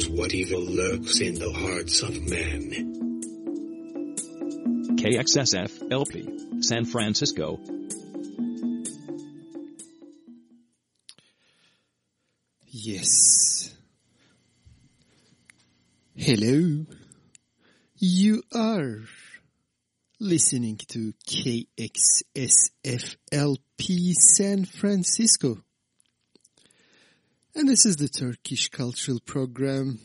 knows what evil lurks in the hearts of men. KXSF LP, San Francisco. Yes. Hello. You are listening to KXSFLP San Francisco. And this is the Turkish Cultural Program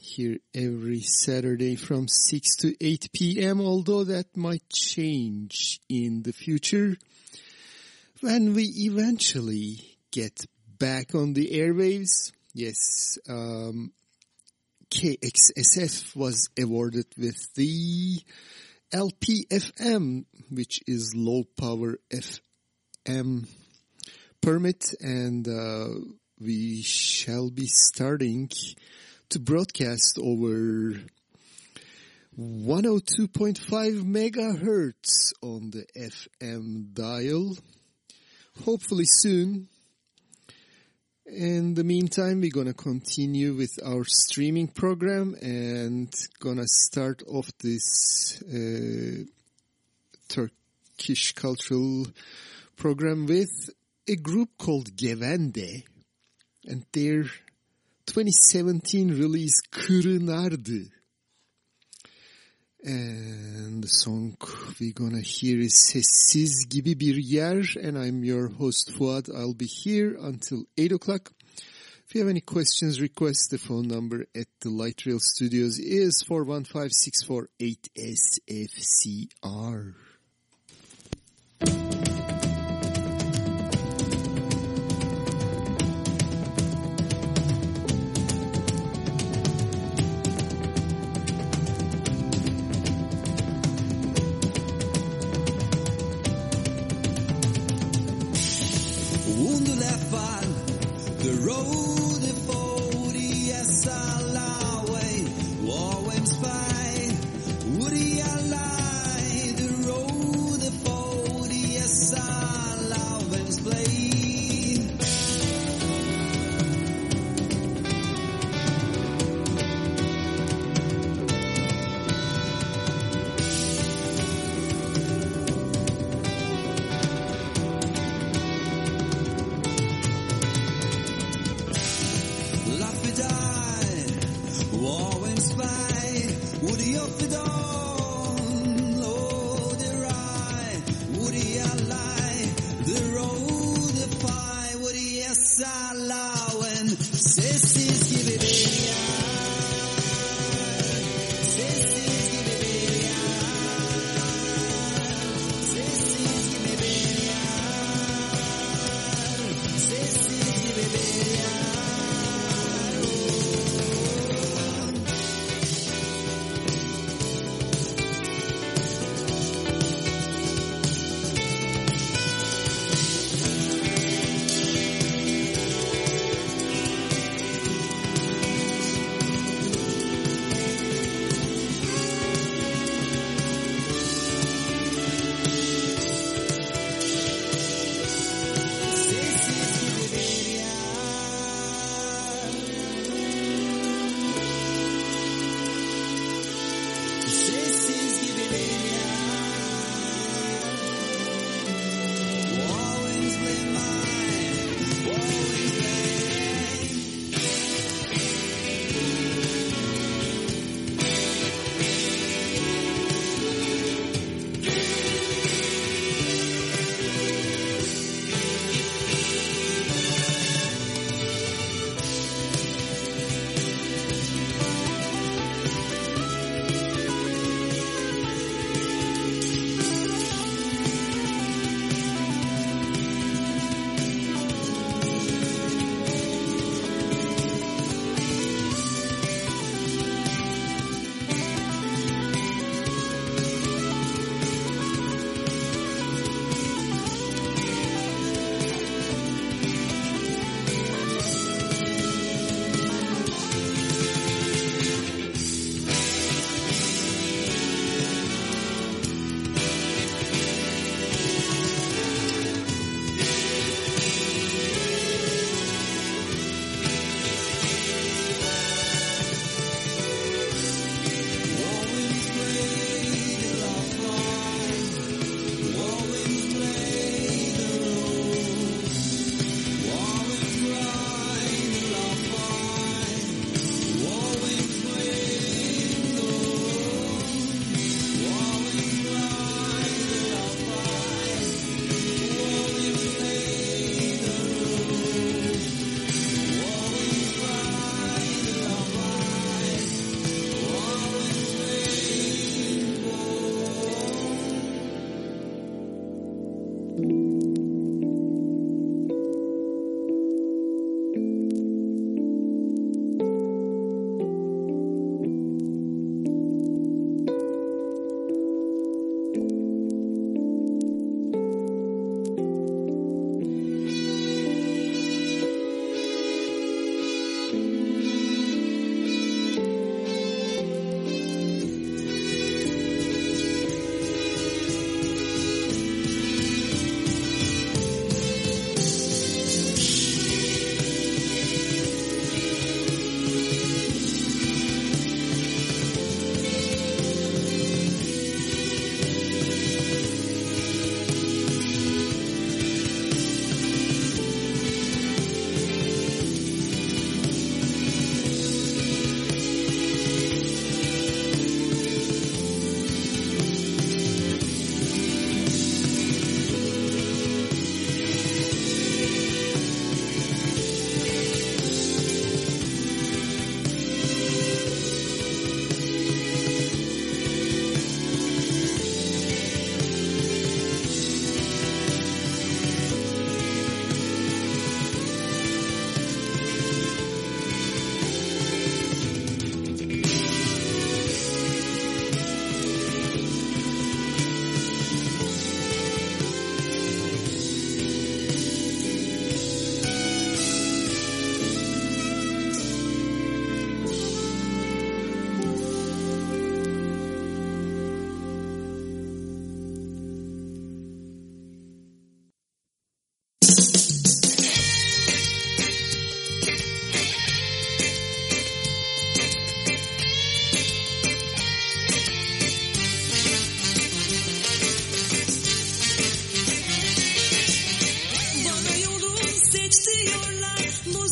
here every Saturday from 6 to 8 p.m., although that might change in the future when we eventually get back on the airwaves. Yes, um, KXSF was awarded with the LPFM, which is low power FM permit, and uh, we shall be starting to broadcast over 102.5 megahertz on the FM dial. Hopefully soon. In the meantime, we're gonna continue with our streaming program and gonna start off this uh, Turkish cultural program with a group called Gevende and their 2017 release Kırınardı. And the song we're gonna hear is Sessiz Gibi Bir Yer and I'm your host Fuad. I'll be here until 8 o'clock. If you have any questions, requests, the phone number at the Light Rail Studios is 415-648-SFCR.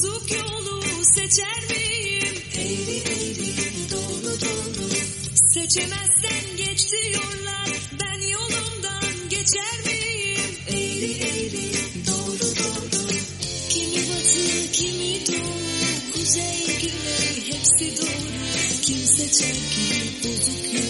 bozuk yolu seçer miyim? Eğri eğri doğru doğru seçemezsen geç diyorlar ben yolumdan geçer miyim? Eğri eğri doğru doğru kimi batı kimi doğu kuzey güney hepsi doğru kim seçer ki bozuk yolu?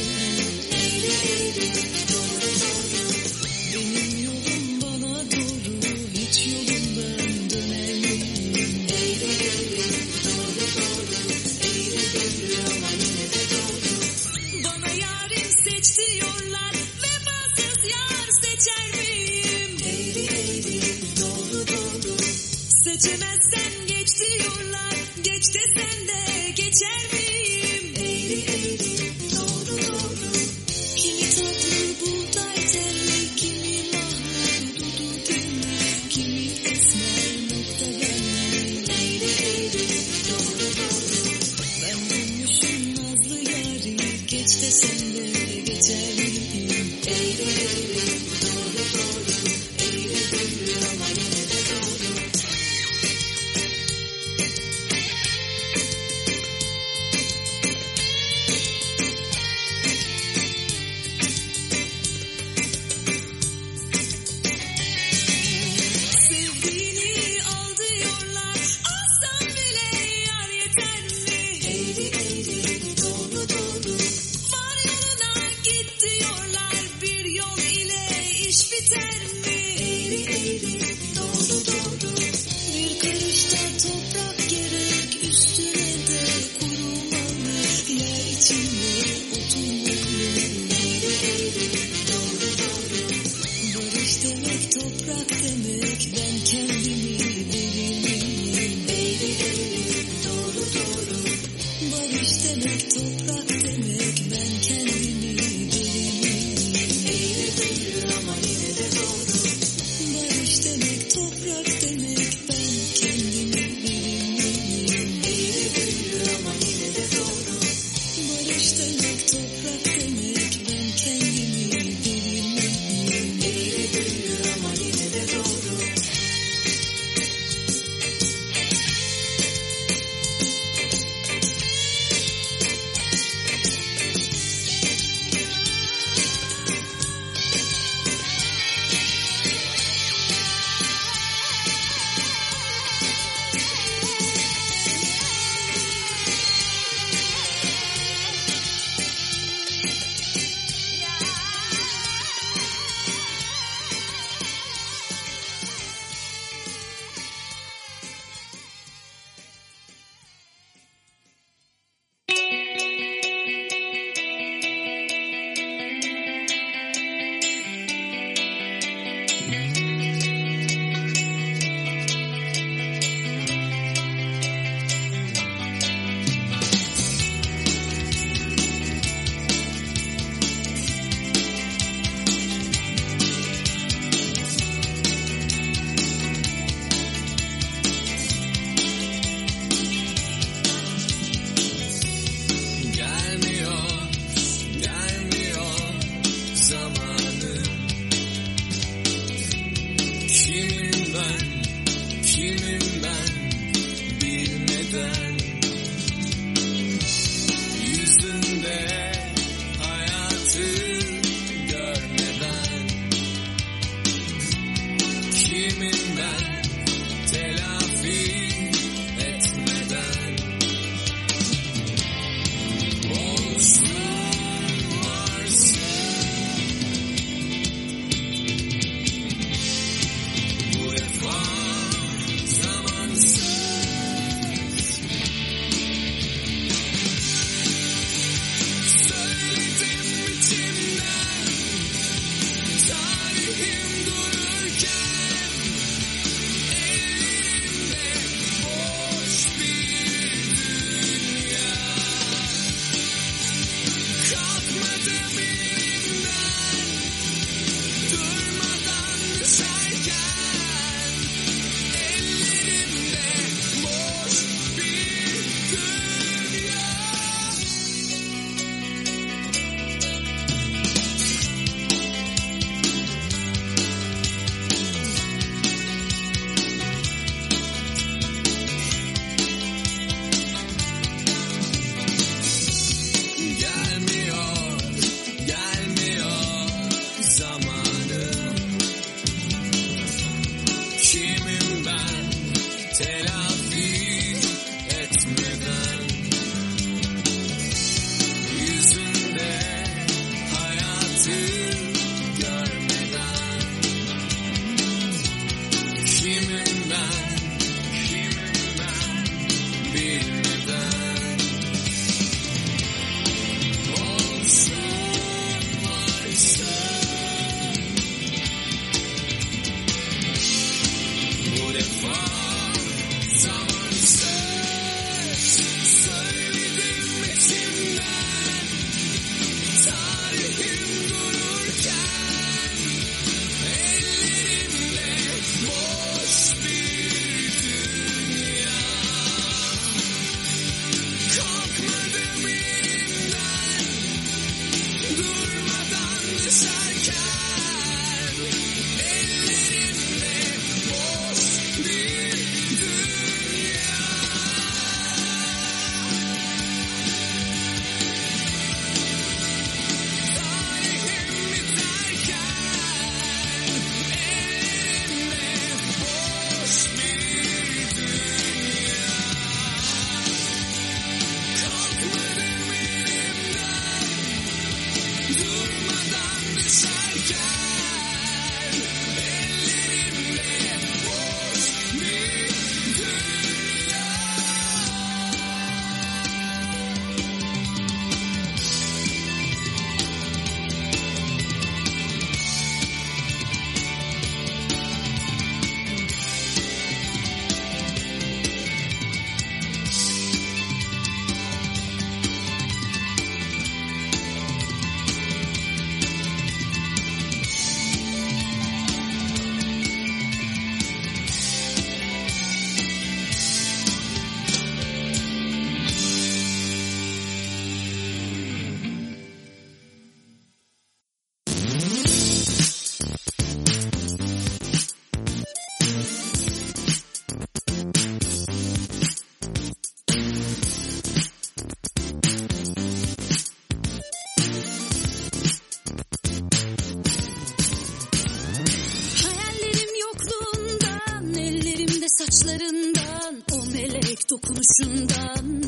Dokunuşundan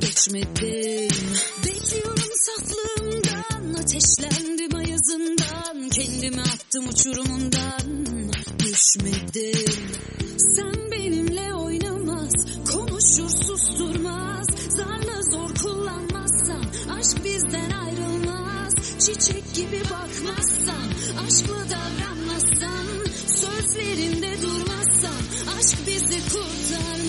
geçmedim. Bekliyorum saflığımdan Ateşlendim ayazından. Kendimi attım uçurumundan Düşmedim. Sen benimle oynamaz Konuşur susturmaz. Zarla zor kullanmazsan Aşk bizden ayrılmaz. Çiçek gibi bakmazsan Aşkla davranmazsan. Sözlerinde durmazsan Aşk bizi kurtarmaz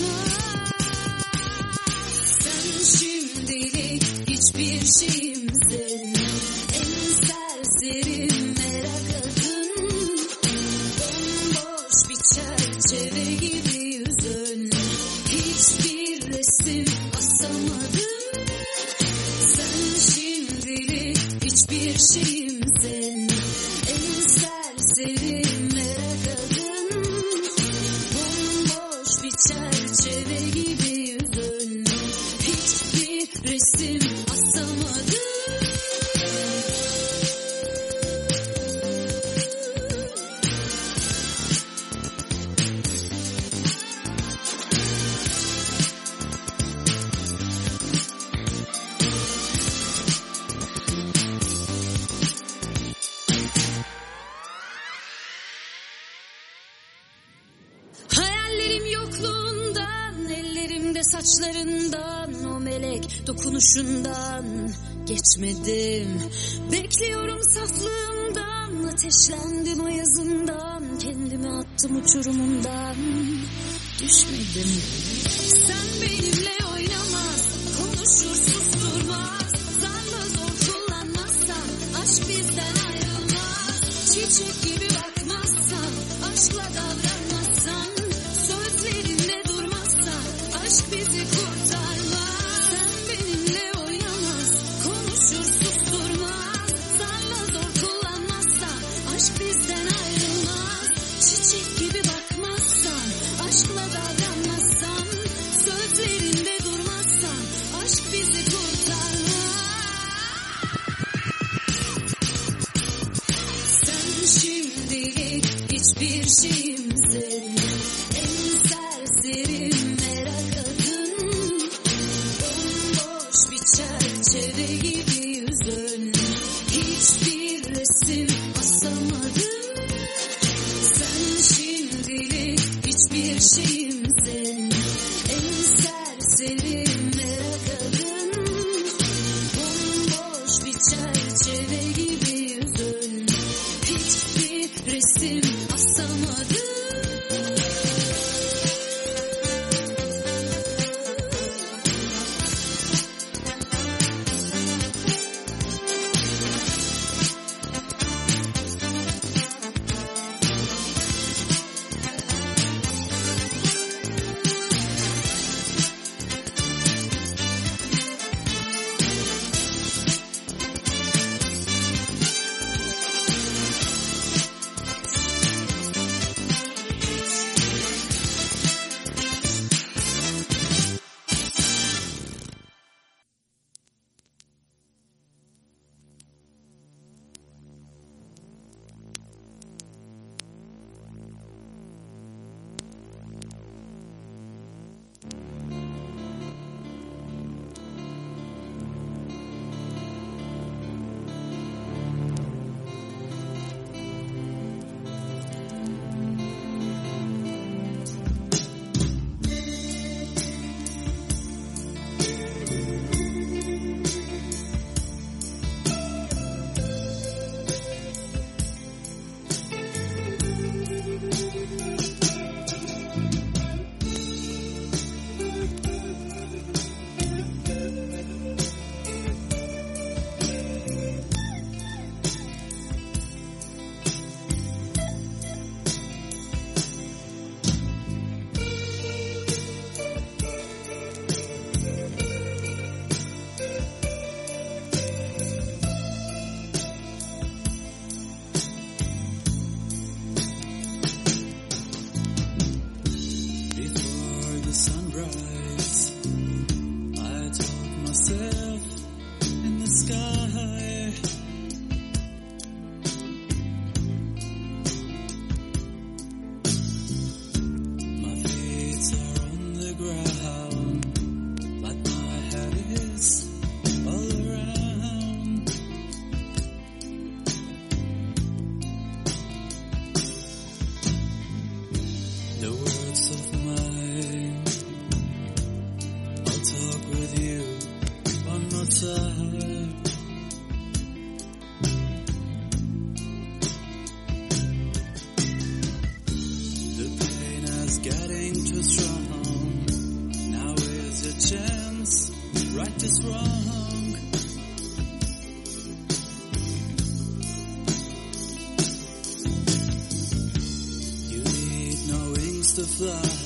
wings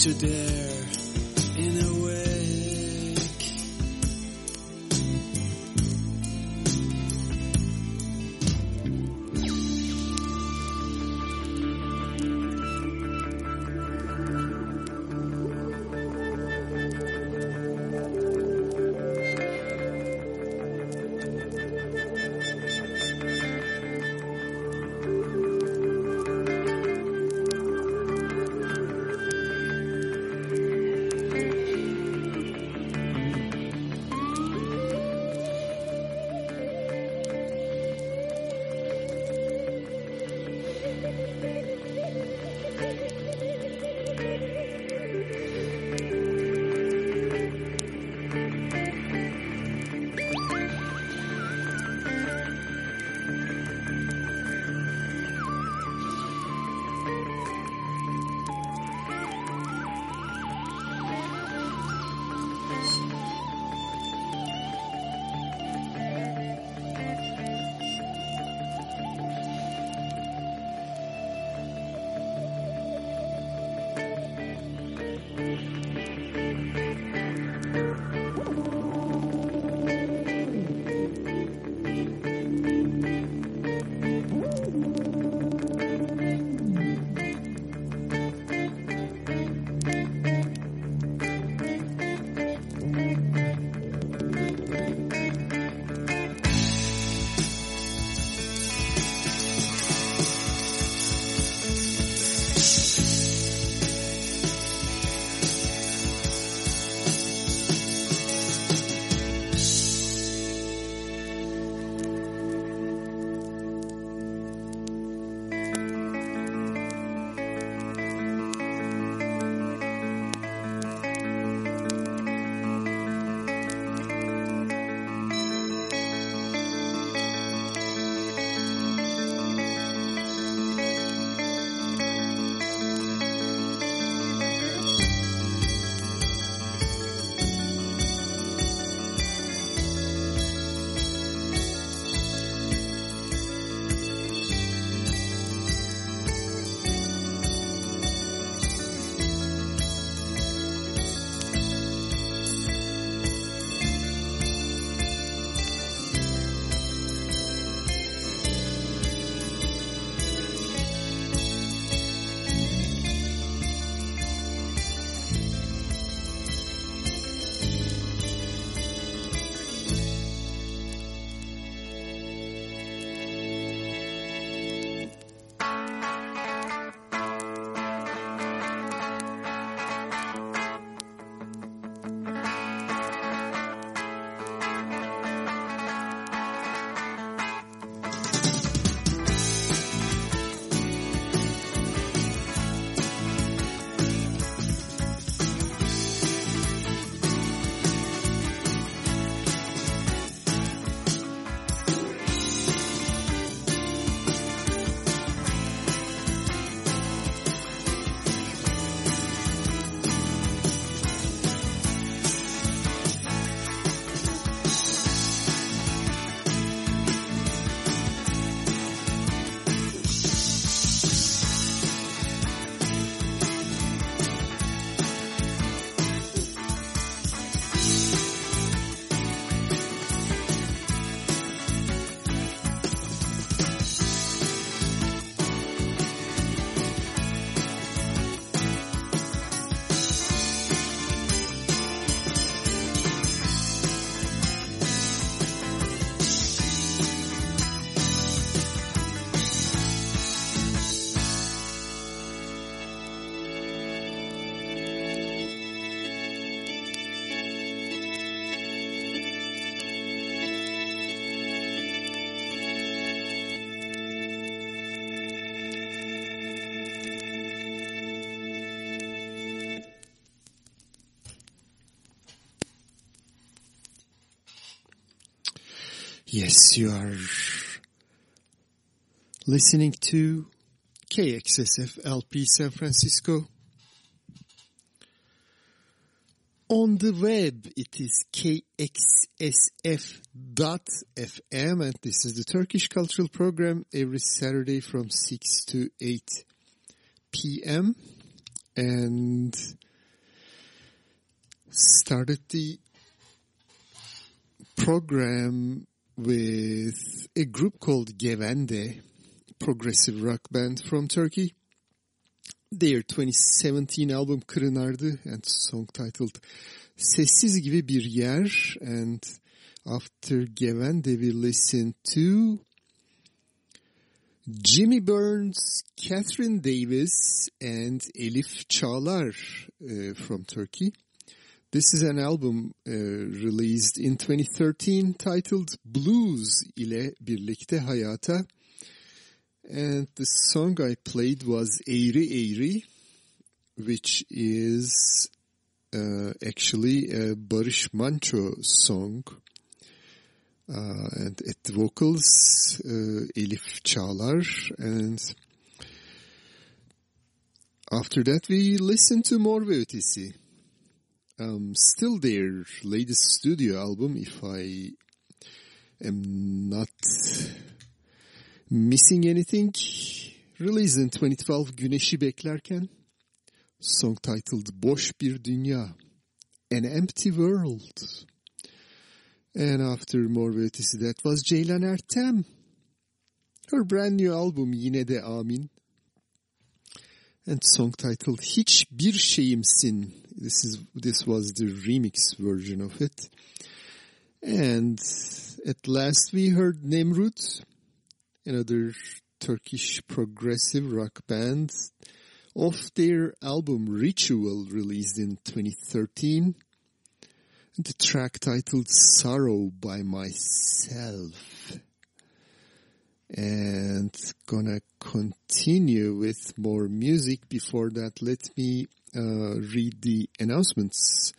Don't Yes, you are listening to KXSF LP San Francisco. On the web, it is kxsf.fm and this is the Turkish Cultural Program every Saturday from 6 to 8 p.m. And started the program with a group called Gevende, progressive rock band from Turkey. Their 2017 album Kırınardı and song titled Sessiz Gibi Bir Yer and after Gevende we listen to Jimmy Burns, Katherine Davis and Elif Çağlar uh, from Turkey. This is an album uh, released in 2013 titled Blues ile birlikte hayata. And the song I played was Eğri Eğri, which is uh, actually a Barış Manço song. Uh, and at the vocals, uh, Elif Çağlar. And after that we listen to Mor ve Ötesi um, still their latest studio album, if I am not missing anything. Released in 2012 Güneşi Beklerken. Song titled Boş Bir Dünya. An Empty World. And after Mor ve that was Ceylan Ertem. Her brand new album Yine de Amin. And song titled Hiçbir Şeyimsin this is this was the remix version of it. And at last we heard Nemrud, another Turkish progressive rock band, off their album Ritual released in 2013. The track titled Sorrow by Myself. And gonna continue with more music. Before that, let me Uh, read the announcements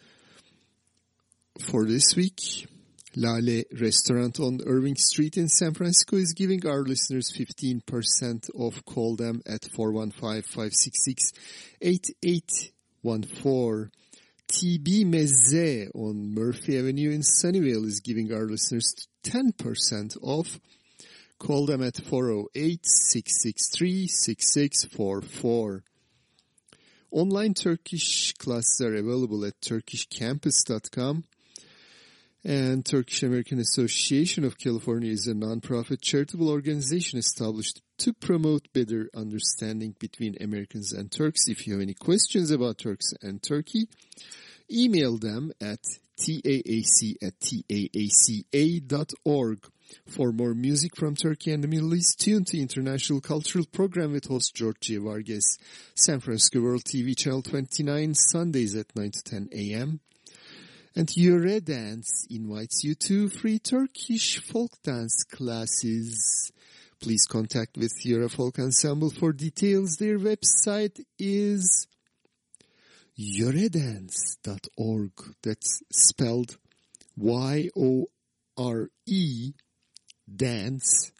for this week. Lale Restaurant on Irving Street in San Francisco is giving our listeners 15% off. Call them at 415-566-8814. TB Meze on Murphy Avenue in Sunnyvale is giving our listeners 10% off. Call them at 408-663-6644. Online Turkish classes are available at turkishcampus.com. And Turkish American Association of California is a nonprofit charitable organization established to promote better understanding between Americans and Turks. If you have any questions about Turks and Turkey, email them at taac at taaca.org. For more music from Turkey and the Middle East, tune to International Cultural Program with host George Vargas, San Francisco World TV Channel 29, Sundays at 9 to 10 a.m. And Yöre Dance invites you to free Turkish folk dance classes. Please contact with Yöre Folk Ensemble for details. Their website is yoredance.org. That's spelled Y-O-R-E dance.org.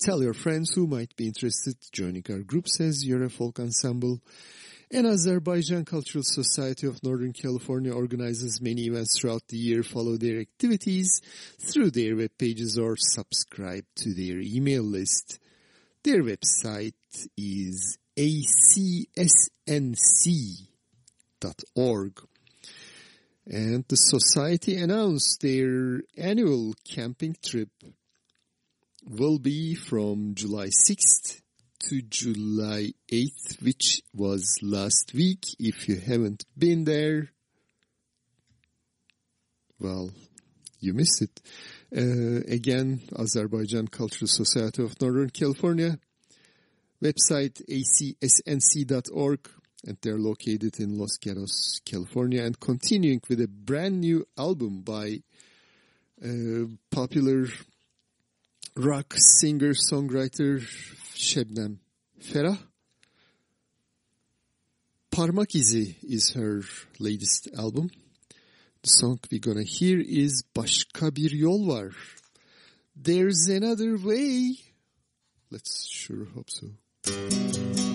Tell your friends who might be interested joining our group, says Yöre Folk Ensemble. And Azerbaijan Cultural Society of Northern California organizes many events throughout the year. Follow their activities through their web pages or subscribe to their email list. Their website is acsnc.org. And the society announced their annual camping trip will be from July 6th to July 8th, which was last week. If you haven't been there, well, you missed it. Uh, again, Azerbaijan Cultural Society of Northern California, website acsnc.org, and they're located in Los Gatos, California, and continuing with a brand new album by uh, popular rock singer-songwriter Şebnem Ferah. Parmak İzi is her latest album. The song we're gonna hear is Başka Bir Yol Var. There's another way. Let's sure hope so.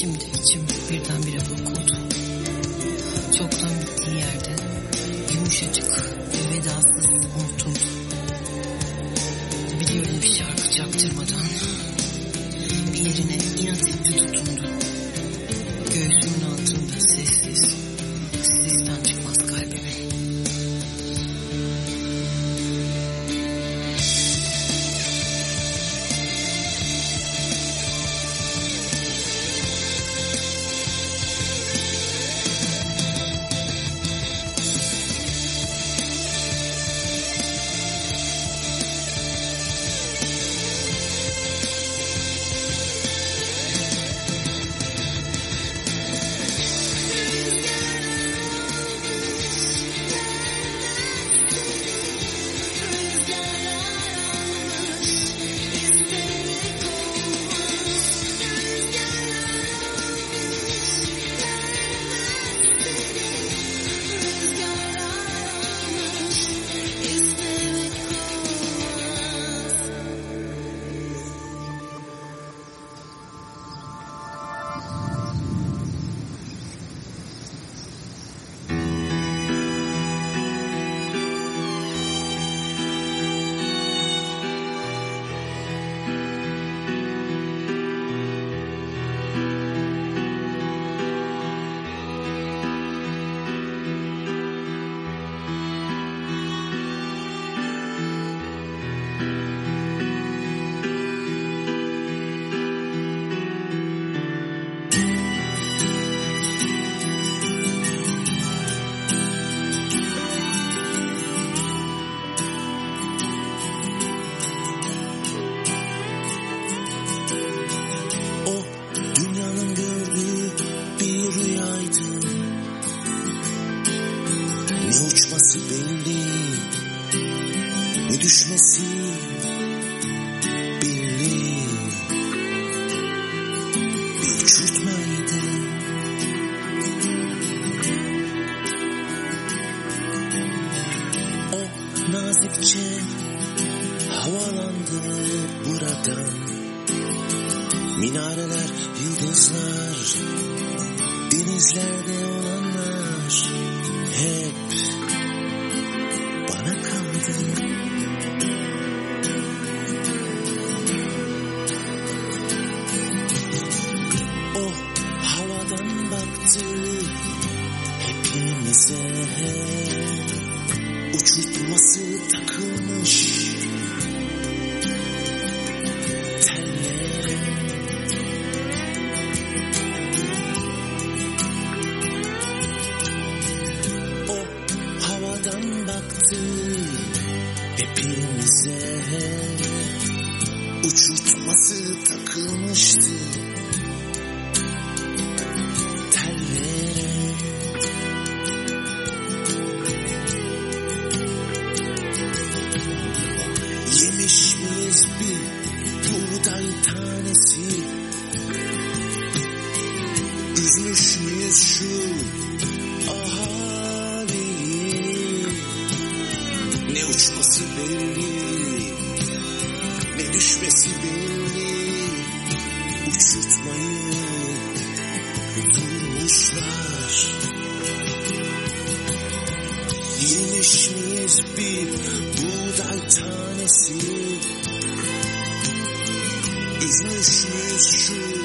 kimdi? Yemiş miyiz bir buğday tanesi Üzmüş müyüz şu ahaliyi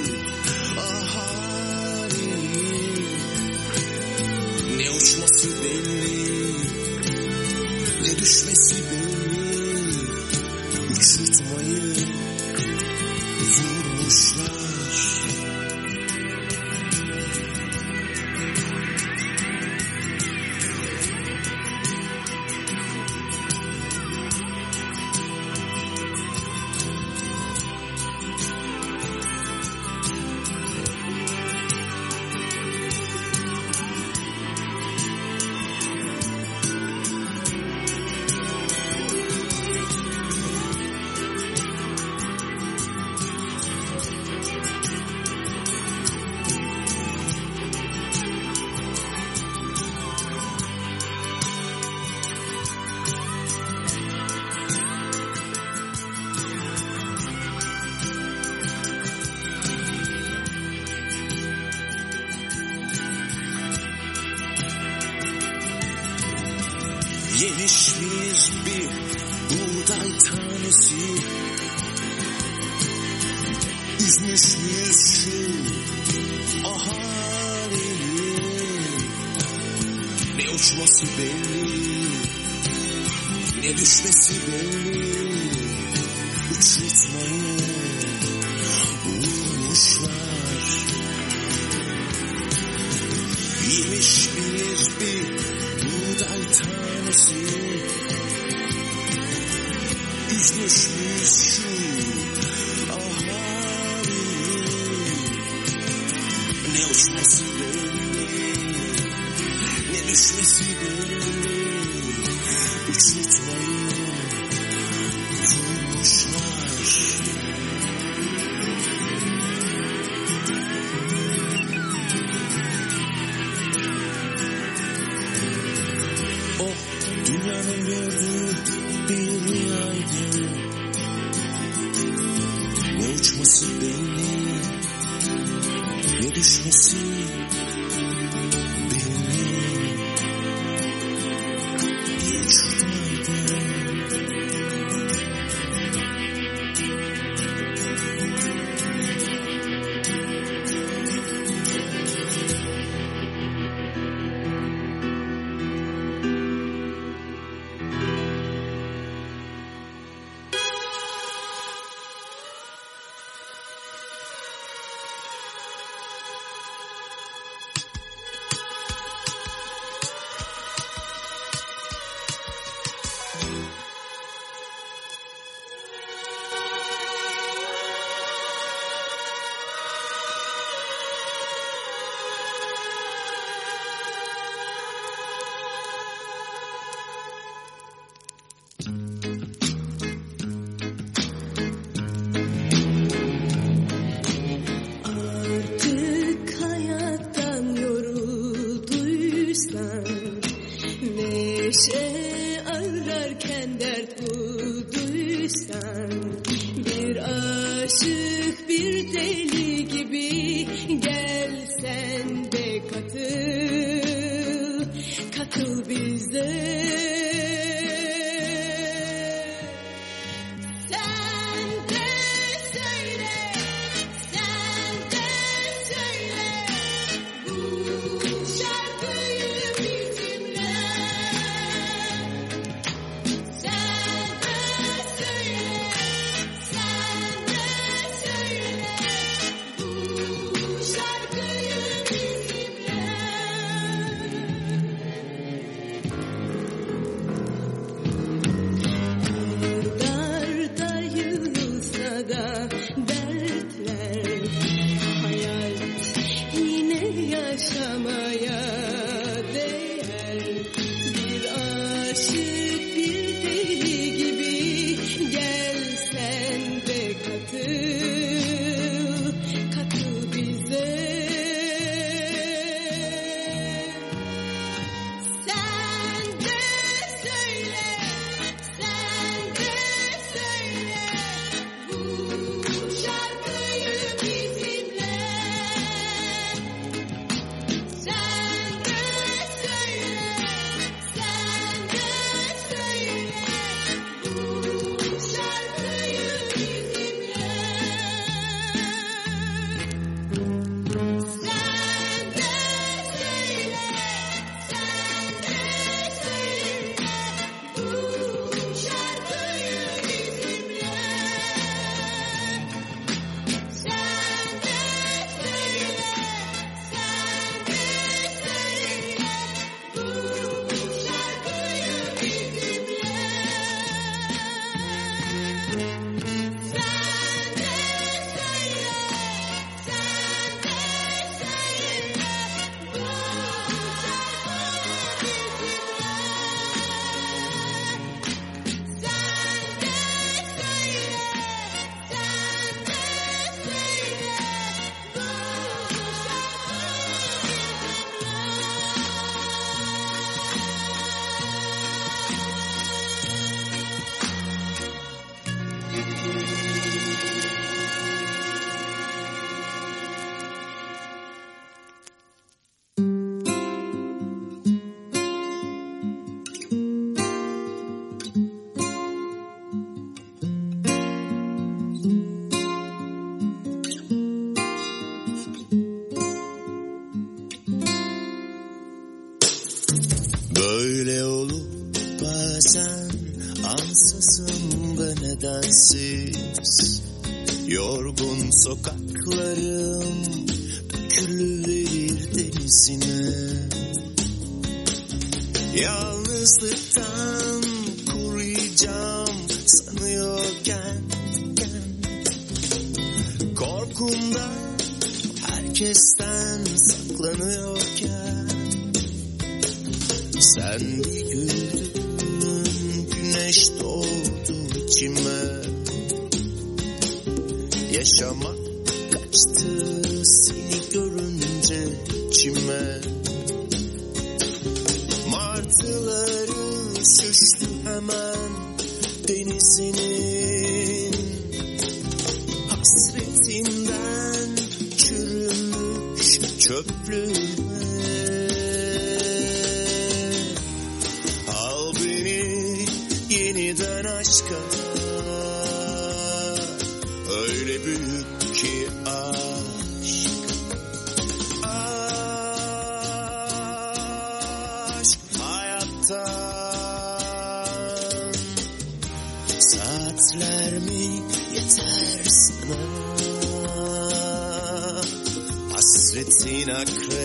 Hasretin akrep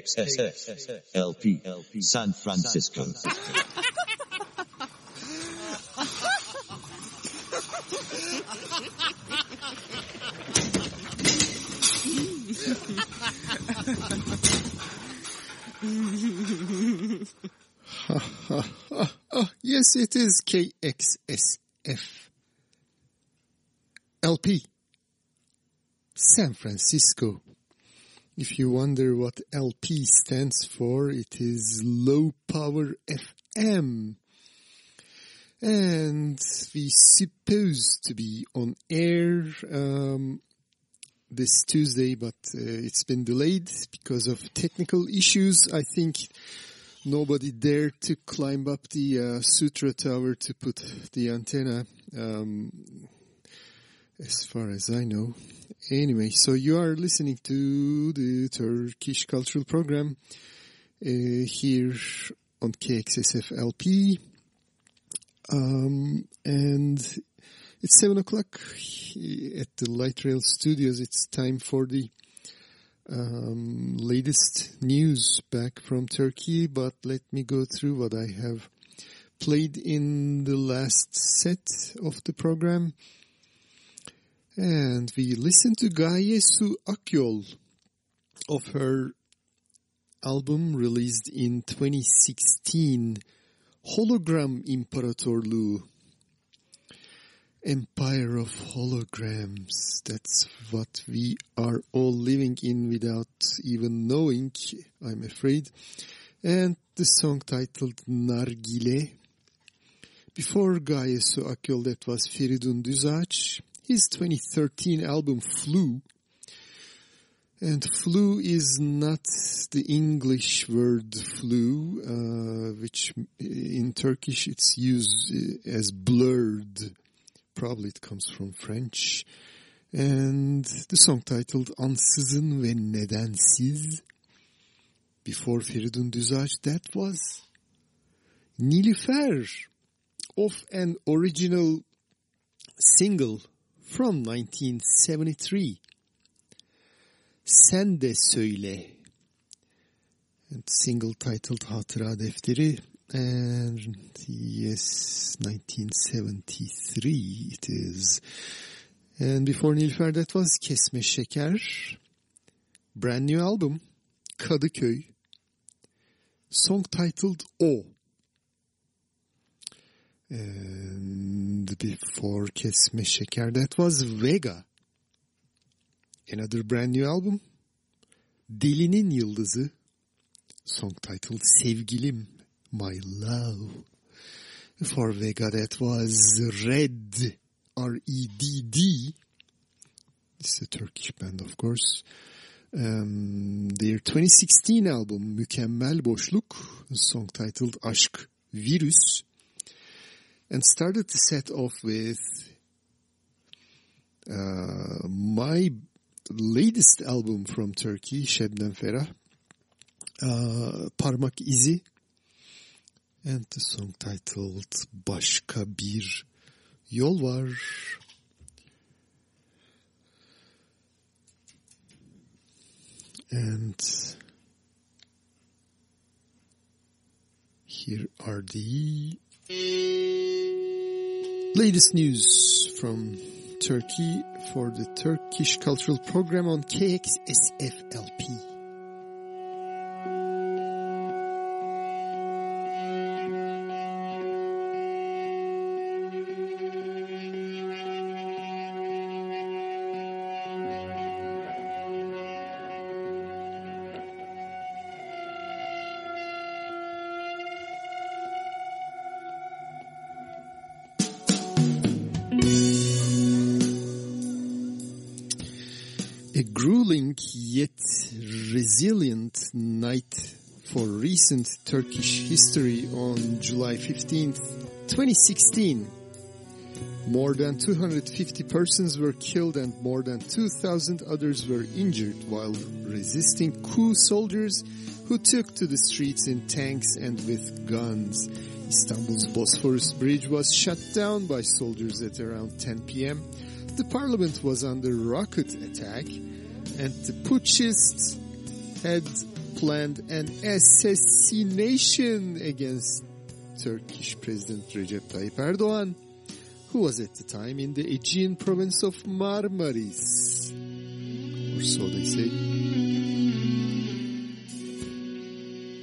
KXSF LP San Francisco. Yes, it is KXSF LP San Francisco. If you wonder what LP stands for, it is Low Power FM. And we supposed to be on air um, this Tuesday, but uh, it's been delayed because of technical issues. I think nobody dared to climb up the uh, Sutro Tower to put the antenna, um, as far as I know. Anyway, so you are listening to the Turkish Cultural Program uh, here on KXSF LP. Um, and it's seven o'clock at the Light Rail Studios. It's time for the um, latest news back from Turkey, but let me go through what I have played in the last set of the program. And we listen to Gaye Su Akyol of her album released in 2016, Hologram İmparatorluğu. Empire of holograms. That's what we are all living in without even knowing, I'm afraid. And the song titled Nargile. Before Gaye Su Akyol, that was Feridun Düzağaç. His 2013 album Flu. And flu is not the English word flu, uh, which in Turkish it's used as blurred. Probably it comes from French. And the song titled Ansızın ve Nedensiz. Before Feridun Düzağaç, that was Nilüfer of an original single from 1973. Sen de söyle. Single titled Hatıra Defteri. And yes, 1973 it is. And before Nilüfer that was Kesme Şeker. Brand new album. Kadıköy. Song titled O. And before Kesme Şeker that was Vega. Another brand new album. Delinin Yıldızı. Song titled Sevgilim, My Love. For Vega that was Red. R-E-D-D. It's a Turkish band of course. Um, their 2016 album Mükemmel Boşluk, song titled Aşk Virüs, and started the set off with uh, my latest album from Turkey, Şebnem Ferah, uh, Parmak İzi, and the song titled Başka Bir Yol Var. And here are the latest news from Turkey for the Turkish Cultural Program on KXSFLP. Resilient night for recent Turkish history on July 15th, 2016. More than 250 persons were killed and more than 2,000 others were injured while resisting coup soldiers who took to the streets in tanks and with guns. Istanbul's Bosphorus Bridge was shut down by soldiers at around 10 p.m. The parliament was under rocket attack and the putschists had planned an assassination against Turkish President Recep Tayyip Erdogan, who was at the time in the Aegean province of Marmaris. Or so they say.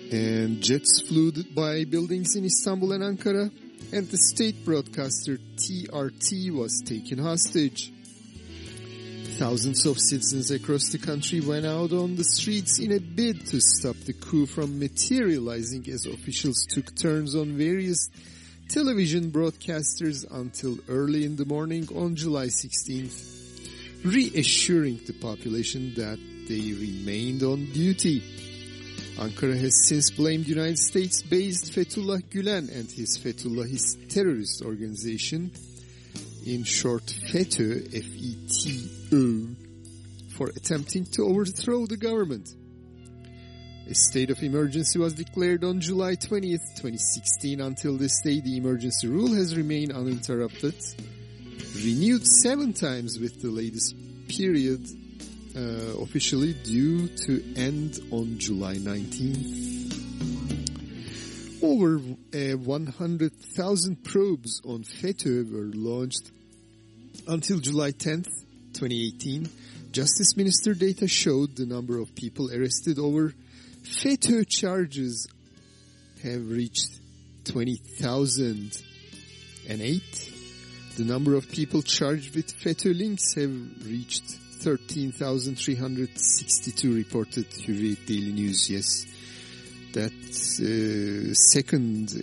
And jets flew by buildings in Istanbul and Ankara, and the state broadcaster TRT was taken hostage. Thousands of citizens across the country went out on the streets in a bid to stop the coup from materializing as officials took turns on various television broadcasters until early in the morning on July 16th, reassuring the population that they remained on duty. Ankara has since blamed United States-based Fethullah Gülen and his Fethullahist terrorist organization, in short FETÖ, F-E-T-Ö, for attempting to overthrow the government. A state of emergency was declared on July 20th, 2016. Until this day, the emergency rule has remained uninterrupted, renewed seven times with the latest period uh, officially due to end on July 19th. Over uh, 100,000 probes on FETÖ were launched until July 10th, 2018. Justice Minister data showed the number of people arrested over FETÖ charges have reached 20,008. The number of people charged with FETÖ links have reached 13,362 reported Hürriyet Daily News, yes. That uh, second uh,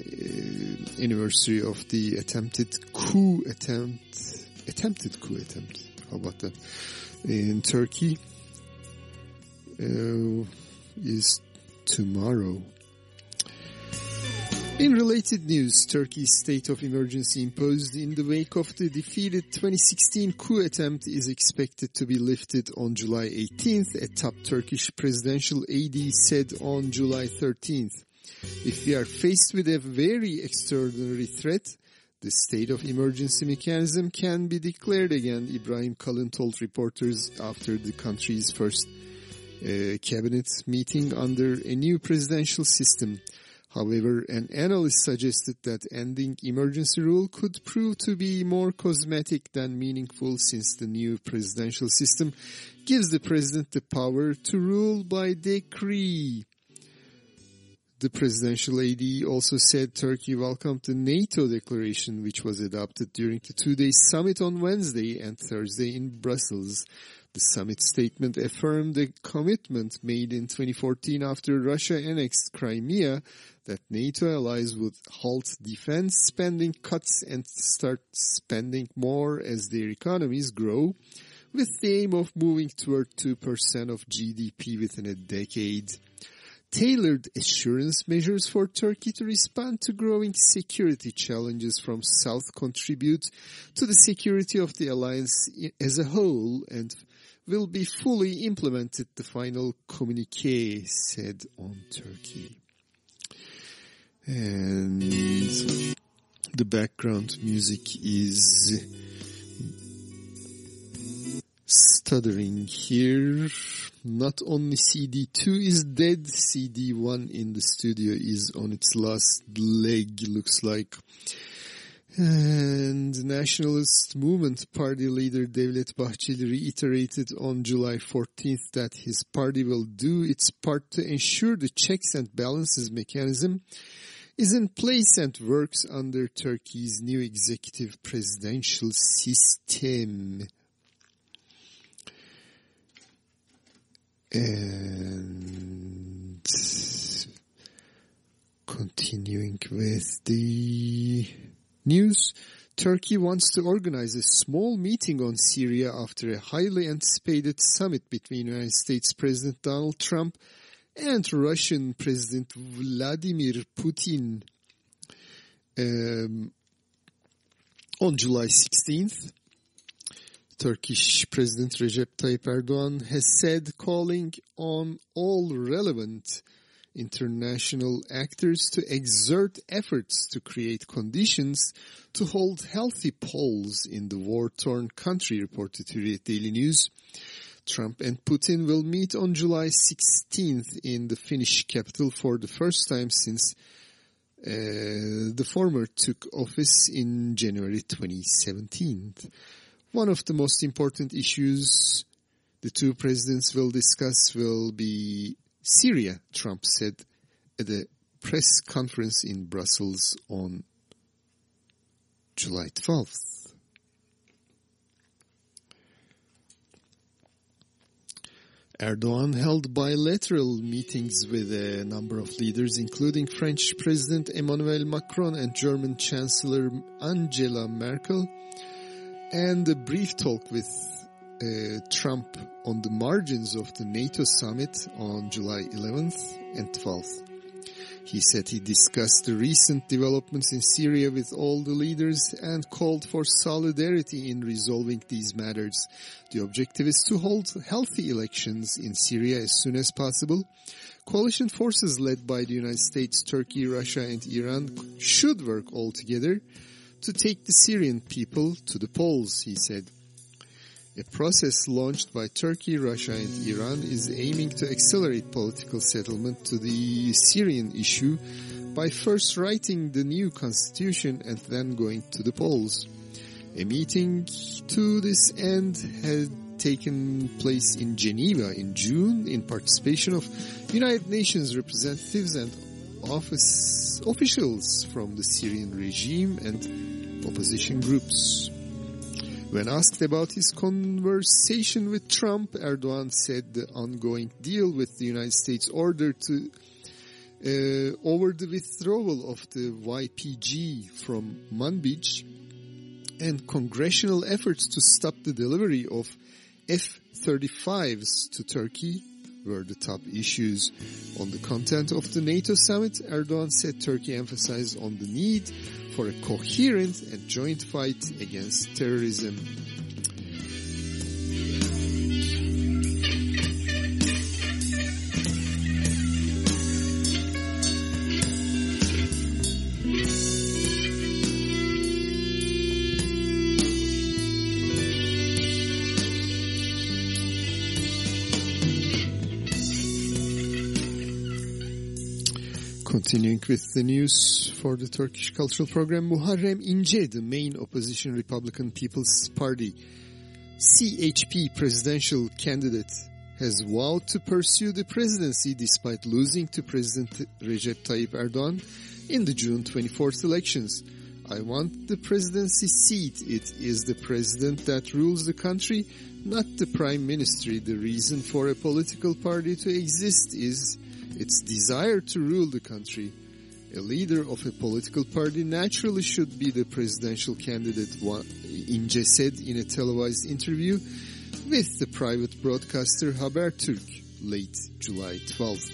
anniversary of the attempted coup attempt, attempted coup attempt, how about that, in Turkey uh, is tomorrow. In related news, Turkey's state of emergency imposed in the wake of the defeated 2016 coup attempt is expected to be lifted on July 18th, a top Turkish presidential AD said on July 13th. If we are faced with a very extraordinary threat, the state of emergency mechanism can be declared again, Ibrahim Kalin told reporters after the country's first uh, cabinet meeting under a new presidential system. However, an analyst suggested that ending emergency rule could prove to be more cosmetic than meaningful since the new presidential system gives the president the power to rule by decree. The presidential AD also said Turkey welcomed the NATO declaration which was adopted during the two-day summit on Wednesday and Thursday in Brussels. The summit statement affirmed the commitment made in 2014 after Russia annexed Crimea that NATO allies would halt defense spending cuts and start spending more as their economies grow, with the aim of moving toward 2% of GDP within a decade. Tailored assurance measures for Turkey to respond to growing security challenges from South contribute to the security of the alliance as a whole and will be fully implemented, the final communique said on Turkey. And the background music is stuttering here. Not only CD2 is dead, CD1 in the studio is on its last leg, looks like. And Nationalist Movement Party leader Devlet Bahçeli reiterated on July 14th that his party will do its part to ensure the checks and balances mechanism is in place and works under Turkey's new executive presidential system. And continuing with the news, Turkey wants to organize a small meeting on Syria after a highly anticipated summit between United States President Donald Trump and Russian President Vladimir Putin um, on July 16th. Turkish President Recep Tayyip Erdogan has said calling on all relevant international actors to exert efforts to create conditions to hold healthy polls in the war-torn country, reported to Daily News. Trump and Putin will meet on July 16th in the Finnish capital for the first time since uh, the former took office in January 2017. One of the most important issues the two presidents will discuss will be Syria, Trump said at a press conference in Brussels on July 12th. Erdogan held bilateral meetings with a number of leaders, including French President Emmanuel Macron and German Chancellor Angela Merkel, and a brief talk with uh, Trump on the margins of the NATO summit on July 11th and 12th. He said he discussed the recent developments in Syria with all the leaders and called for solidarity in resolving these matters. The objective is to hold healthy elections in Syria as soon as possible. Coalition forces led by the United States, Turkey, Russia and Iran should work all together to take the Syrian people to the polls, he said. A process launched by Turkey, Russia and Iran is aiming to accelerate political settlement to the Syrian issue by first writing the new constitution and then going to the polls. A meeting to this end had taken place in Geneva in June in participation of United Nations representatives and office officials from the Syrian regime and opposition groups. When asked about his conversation with Trump, Erdogan said the ongoing deal with the United States order to uh, over the withdrawal of the YPG from Manbij and congressional efforts to stop the delivery of F-35s to Turkey were the top issues. On the content of the NATO summit, Erdogan said Turkey emphasized on the need for a coherent and joint fight against terrorism. Continuing with the news for the Turkish Cultural Program, Muharrem İnce, the main opposition Republican People's Party CHP presidential candidate, has vowed to pursue the presidency despite losing to President Recep Tayyip Erdogan in the June 24th elections. I want the presidency seat. It is the president that rules the country, not the prime ministry. The reason for a political party to exist is its desire to rule the country. A leader of a political party naturally should be the presidential candidate, Ince said in a televised interview with the private broadcaster Habertürk late July 12th.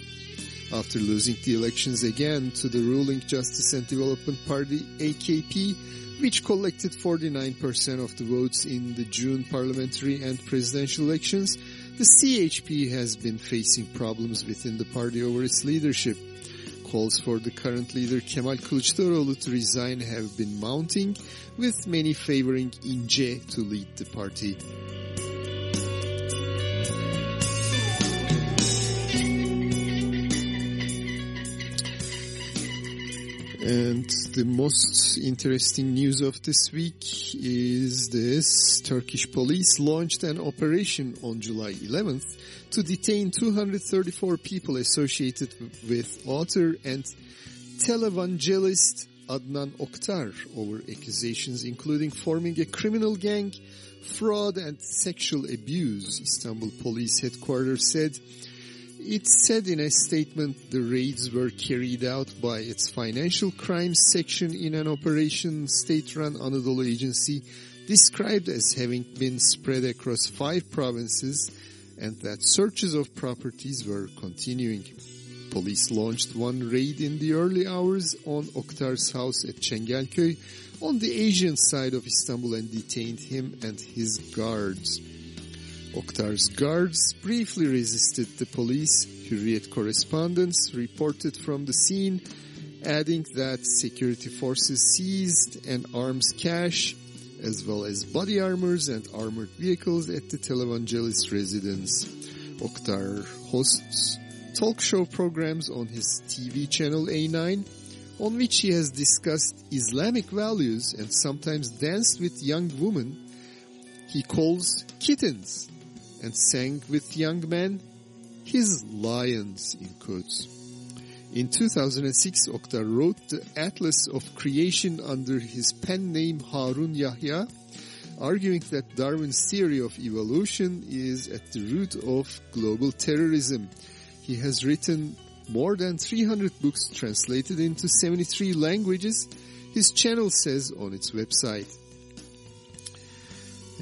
After losing the elections again to the ruling Justice and Development Party AKP, which collected 49% of the votes in the June parliamentary and presidential elections, the CHP has been facing problems within the party over its leadership. Calls for the current leader Kemal Kılıçdaroğlu to resign have been mounting, with many favoring İnce to lead the party. And the most interesting news of this week is this. Turkish police launched an operation on July 11th to detain 234 people associated with author and televangelist Adnan Oktar over accusations including forming a criminal gang, fraud and sexual abuse. Istanbul Police Headquarters said it said in a statement the raids were carried out by its financial crimes section in an operation state-run Anadolu agency described as having been spread across five provinces and that searches of properties were continuing. Police launched one raid in the early hours on Oktar's house at Çengelköy on the Asian side of Istanbul and detained him and his guards. Oktar's guards briefly resisted the police. Hürriyet correspondents reported from the scene, adding that security forces seized an arms cache as well as body armors and armored vehicles at the televangelist residence. Oktar hosts talk show programs on his TV channel A9 on which he has discussed Islamic values and sometimes danced with young women he calls kittens and sang with young men his lions in quotes. In 2006, Oktar wrote the Atlas of Creation under his pen name Harun Yahya, arguing that Darwin's theory of evolution is at the root of global terrorism. He has written more than 300 books translated into 73 languages, his channel says on its website.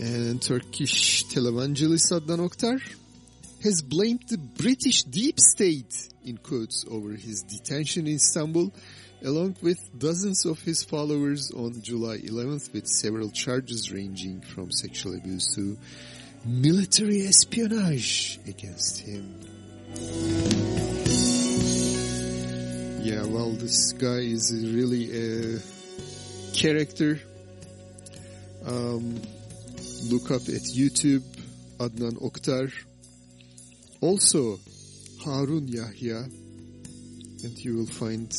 And Turkish televangelist Adnan Oktar has blamed the British deep state, in quotes, over his detention in Istanbul, along with dozens of his followers on July 11th with several charges ranging from sexual abuse to military espionage against him. Yeah, well, this guy is really a character. Um, look up at YouTube, Adnan Oktar. Also, Harun Yahya, and you will find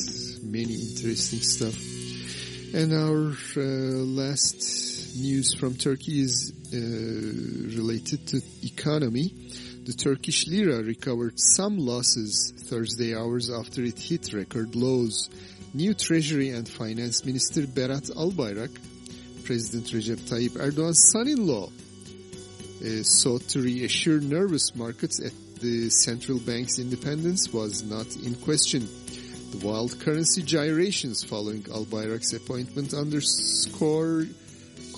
many interesting stuff. And our uh, last news from Turkey is uh, related to economy. The Turkish lira recovered some losses Thursday hours after it hit record lows. New Treasury and Finance Minister Berat Albayrak, President Recep Tayyip Erdogan's son-in-law, uh, sought to reassure nervous markets at the central bank's independence was not in question. The wild currency gyrations following Albayrak's appointment underscore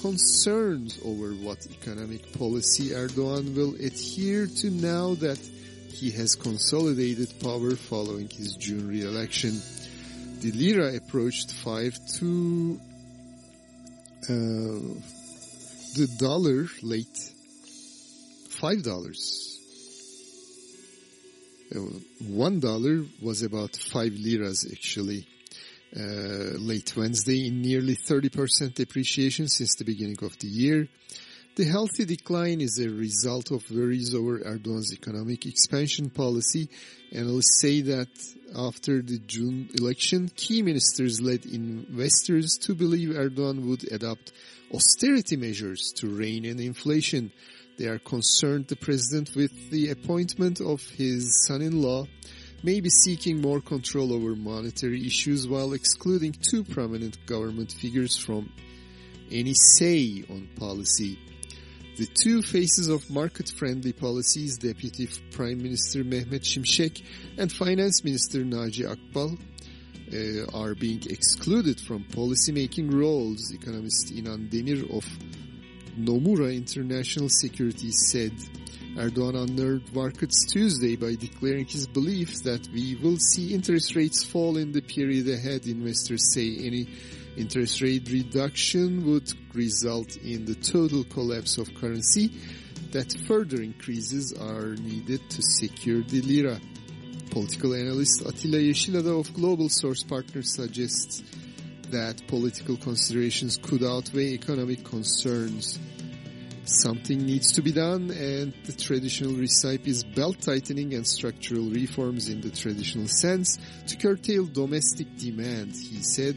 concerns over what economic policy Erdogan will adhere to now that he has consolidated power following his June re-election. The lira approached 5 to the dollar late $5 one dollar was about five liras actually uh, late Wednesday in nearly 30% depreciation since the beginning of the year. The healthy decline is a result of worries over Erdogan's economic expansion policy. Analysts say that after the June election, key ministers led investors to believe Erdogan would adopt austerity measures to rein in inflation. They are concerned the president with the appointment of his son-in-law may be seeking more control over monetary issues while excluding two prominent government figures from any say on policy. The two faces of market-friendly policies, Deputy Prime Minister Mehmet Şimşek and Finance Minister Naci Ağbal, uh, are being excluded from policy-making roles, economist Inan Demir of Nomura International Securities said. Erdogan unnerved markets Tuesday by declaring his belief that we will see interest rates fall in the period ahead. Investors say any interest rate reduction would result in the total collapse of currency, that further increases are needed to secure the lira. Political analyst Attila Yeşilada of Global Source Partners suggests that political considerations could outweigh economic concerns. Something needs to be done and the traditional recipe is belt tightening and structural reforms in the traditional sense to curtail domestic demand, he said.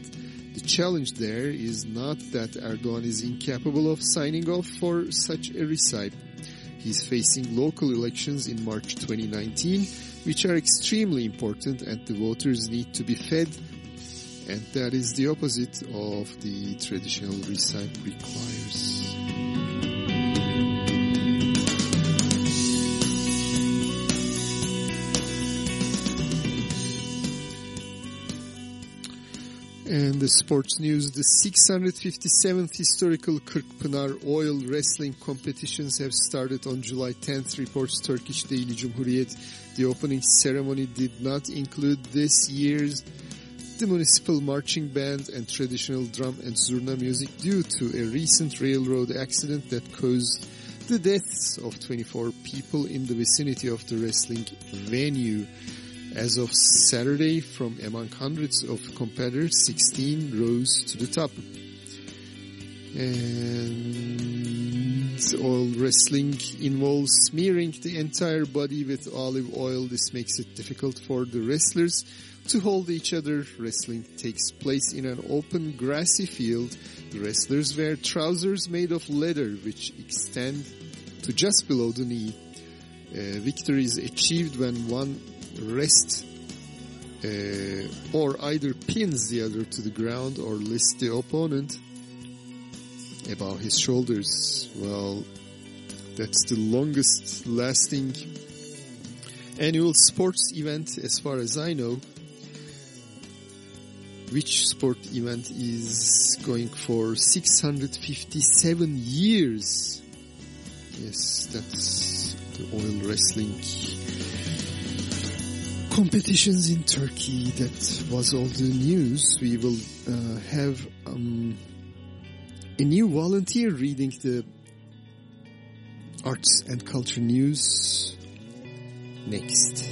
The challenge there is not that Erdogan is incapable of signing off for such a recipe. He's facing local elections in March 2019, which are extremely important and the voters need to be fed and that is the opposite of the traditional recipe requires. And the sports news, the 657th historical Kırkpınar oil wrestling competitions have started on July 10th, reports Turkish daily Cumhuriyet. The opening ceremony did not include this year's the municipal marching band and traditional drum and zurna music due to a recent railroad accident that caused the deaths of 24 people in the vicinity of the wrestling venue. As of Saturday, from among hundreds of competitors, 16 rose to the top. And oil wrestling involves smearing the entire body with olive oil. This makes it difficult for the wrestlers to hold each other. Wrestling takes place in an open grassy field. The wrestlers wear trousers made of leather which extend to just below the knee. Uh, victory is achieved when one rests uh, or either pins the other to the ground or lifts the opponent above his shoulders. Well, that's the longest lasting annual sports event as far as I know which sport event is going for 657 years. Yes, that's the oil wrestling competitions in Turkey. That was all the news. We will uh, have um, a new volunteer reading the arts and culture news next.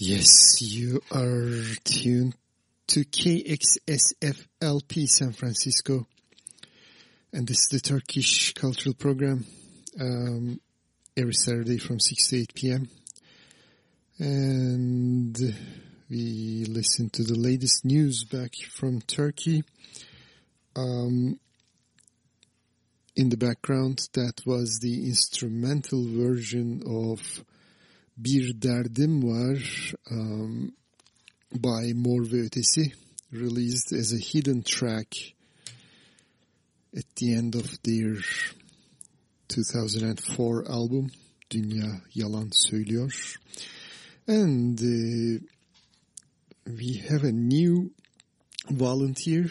Yes, you are tuned to KXSFLP San Francisco. And this is the Turkish Cultural Program um, every Saturday from 6 to 8 p.m. And we listen to the latest news back from Turkey. Um, in the background, that was the instrumental version of Bir Derdim Var um, by Mor ve Ötesi, released as a hidden track at the end of their 2004 album Dünya Yalan Söylüyor. And uh, we have a new volunteer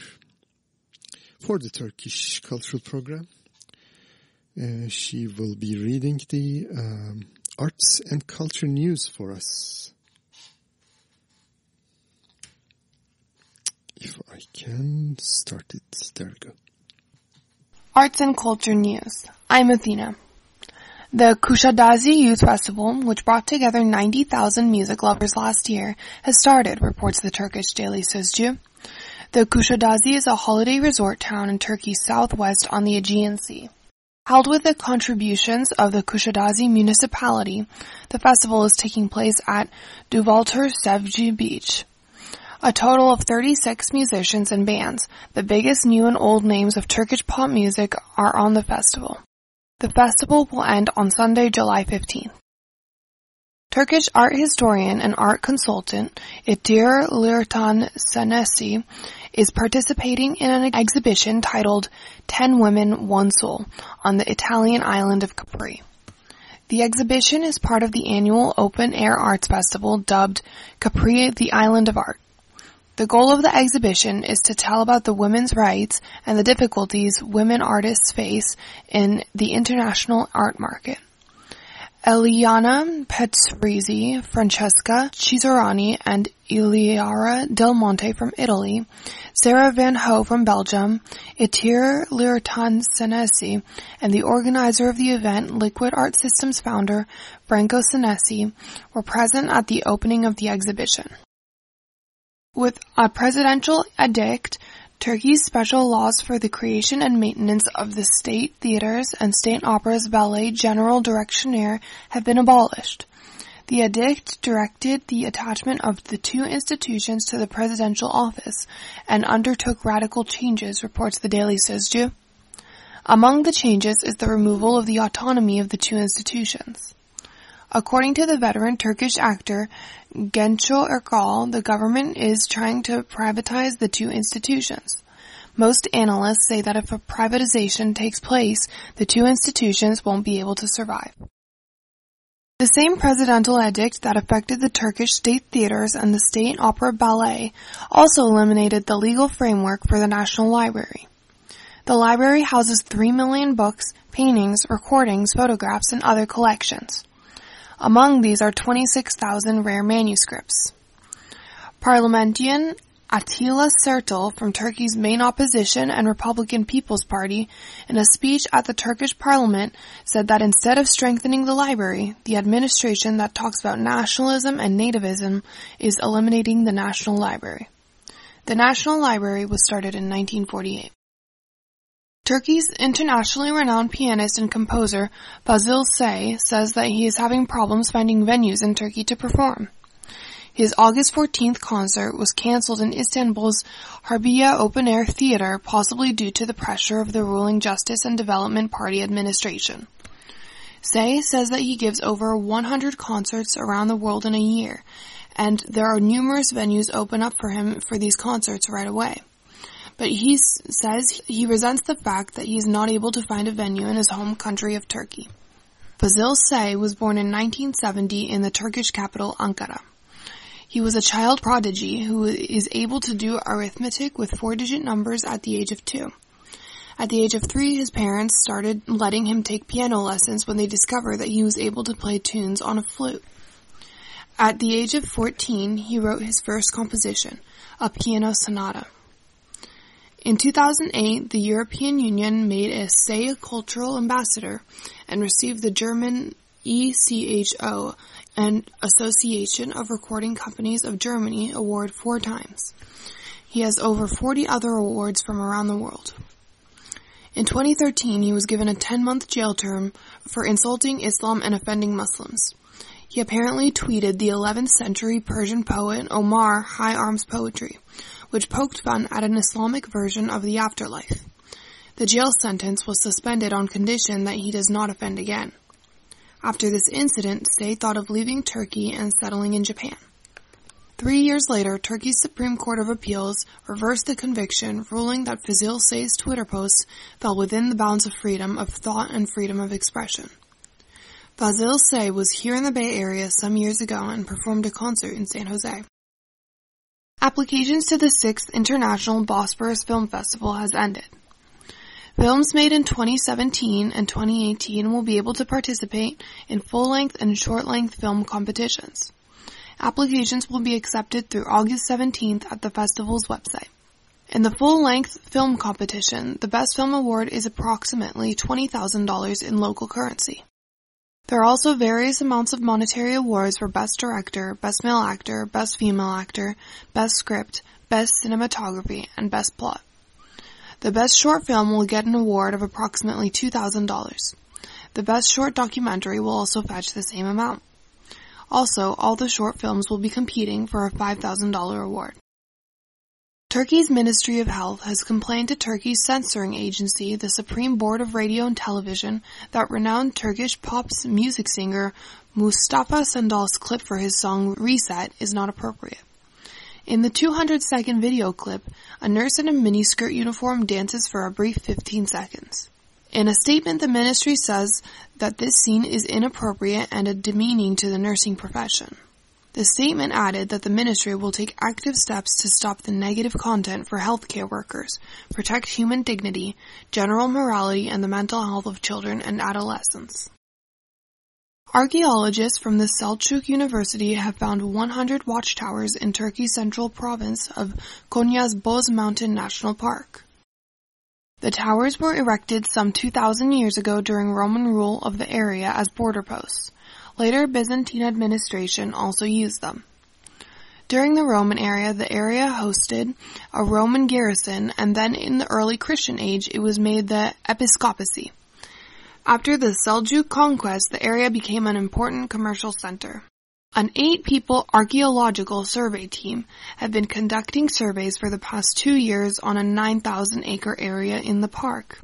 for the Turkish Cultural Program. Uh, she will be reading the um, arts and culture news for us. If I can start it, there we go. Arts and Culture News. I'm Athena. The Kuşadası Youth Festival, which brought together 90,000 music lovers last year, has started, reports the Turkish daily Sözcü. The Kuşadası is a holiday resort town in Turkey's southwest on the Aegean Sea. Held with the contributions of the Kuşadası municipality, the festival is taking place at Duvaltur Sevci Beach. A total of 36 musicians and bands, the biggest new and old names of Turkish pop music, are on the festival. The festival will end on Sunday, July 15th. Turkish art historian and art consultant Itir Lirtan Senesi is participating in an exhibition titled Ten Women, One Soul on the Italian island of Capri. The exhibition is part of the annual open air arts festival dubbed Capri the Island of Art. The goal of the exhibition is to tell about the women's rights and the difficulties women artists face in the international art market. Eliana Petrizzi, Francesca Cesarani, and Iliara Del Monte from Italy, Sarah Van Ho from Belgium, Itir Lirtan Senesi, and the organizer of the event, Liquid Art Systems founder, Franco Senesi, were present at the opening of the exhibition. With a presidential edict, Turkey's special laws for the creation and maintenance of the state theaters and state operas ballet general directionnaire have been abolished. The edict directed the attachment of the two institutions to the presidential office and undertook radical changes, reports the Daily Sözcü. Among the changes is the removal of the autonomy of the two institutions. According to the veteran Turkish actor Genco Erkal, the government is trying to privatize the two institutions. Most analysts say that if a privatization takes place, the two institutions won't be able to survive. The same presidential edict that affected the Turkish state theaters and the state opera ballet also eliminated the legal framework for the National Library. The library houses 3 million books, paintings, recordings, photographs, and other collections. Among these are 26,000 rare manuscripts. Parliamentarian Attila Sertel from Turkey's main opposition and Republican People's Party, in a speech at the Turkish parliament, said that instead of strengthening the library, the administration that talks about nationalism and nativism is eliminating the National Library. The National Library was started in 1948. Turkey's internationally renowned pianist and composer Fazil Say says that he is having problems finding venues in Turkey to perform. His August 14th concert was cancelled in Istanbul's Harbiye Open Air Theater, possibly due to the pressure of the ruling Justice and Development Party administration. Say says that he gives over 100 concerts around the world in a year, and there are numerous venues open up for him for these concerts right away. But he says he resents the fact that he is not able to find a venue in his home country of Turkey. Fazil Say was born in 1970 in the Turkish capital Ankara. He was a child prodigy who is able to do arithmetic with four-digit numbers at the age of two. At the age of three, his parents started letting him take piano lessons when they discovered that he was able to play tunes on a flute. At the age of 14, he wrote his first composition, a piano sonata. In 2008, the European Union made a Say cultural ambassador and received the German ECHO and Association of Recording Companies of Germany award four times. He has over 40 other awards from around the world. In 2013, he was given a 10-month jail term for insulting Islam and offending Muslims. He apparently tweeted the 11th century Persian poet Omar Khayyam's poetry, which poked fun at an Islamic version of the afterlife. The jail sentence was suspended on condition that he does not offend again. After this incident, Say thought of leaving Turkey and settling in Japan. Three years later, Turkey's Supreme Court of Appeals reversed the conviction, ruling that Fazil Say's Twitter posts fell within the bounds of freedom of thought and freedom of expression. Fazil Say was here in the Bay Area some years ago and performed a concert in San Jose. Applications to the 6th International Bosporus Film Festival has ended. Films made in 2017 and 2018 will be able to participate in full-length and short-length film competitions. Applications will be accepted through August 17th at the festival's website. In the full-length film competition, the Best Film Award is approximately $20,000 in local currency. There are also various amounts of monetary awards for Best Director, Best Male Actor, Best Female Actor, Best Script, Best Cinematography, and Best Plot. The Best Short Film will get an award of approximately $2,000. The Best Short Documentary will also fetch the same amount. Also, all the short films will be competing for a $5,000 award. Turkey's Ministry of Health has complained to Turkey's censoring agency, the Supreme Board of Radio and Television, that renowned Turkish pop music singer Mustafa Sandal's clip for his song Reset is not appropriate. In the 200 second video clip, a nurse in a miniskirt uniform dances for a brief 15 seconds. In a statement, the ministry says that this scene is inappropriate and a demeaning to the nursing profession. The statement added that the ministry will take active steps to stop the negative content for healthcare workers, protect human dignity, general morality, and the mental health of children and adolescents. Archaeologists from the Selçuk University have found 100 watchtowers in Turkey's central province of Konya's Boz Mountain National Park. The towers were erected some 2,000 years ago during Roman rule of the area as border posts. Later Byzantine administration also used them. During the Roman era, the area hosted a Roman garrison, and then in the early Christian age, it was made the episcopacy. After the Seljuk conquest, the area became an important commercial center. An eight-people archaeological survey team have been conducting surveys for the past two years on a 9,000-acre area in the park.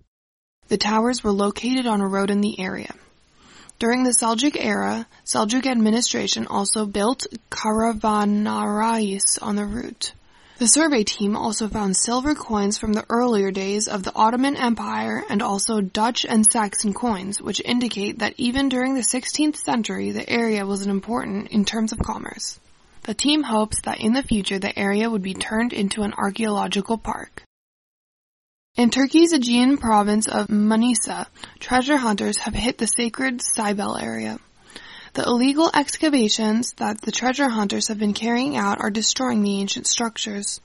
The towers were located on a road in the area. During the Seljuk era, Seljuk administration also built caravansarays on the route. The survey team also found silver coins from the earlier days of the Ottoman Empire and also Dutch and Saxon coins, which indicate that even during the 16th century the area was important in terms of commerce. The team hopes that in the future the area would be turned into an archaeological park. In Turkey's Aegean province of Manisa, treasure hunters have hit the sacred Cybele area. The illegal excavations that the treasure hunters have been carrying out are destroying the ancient structures.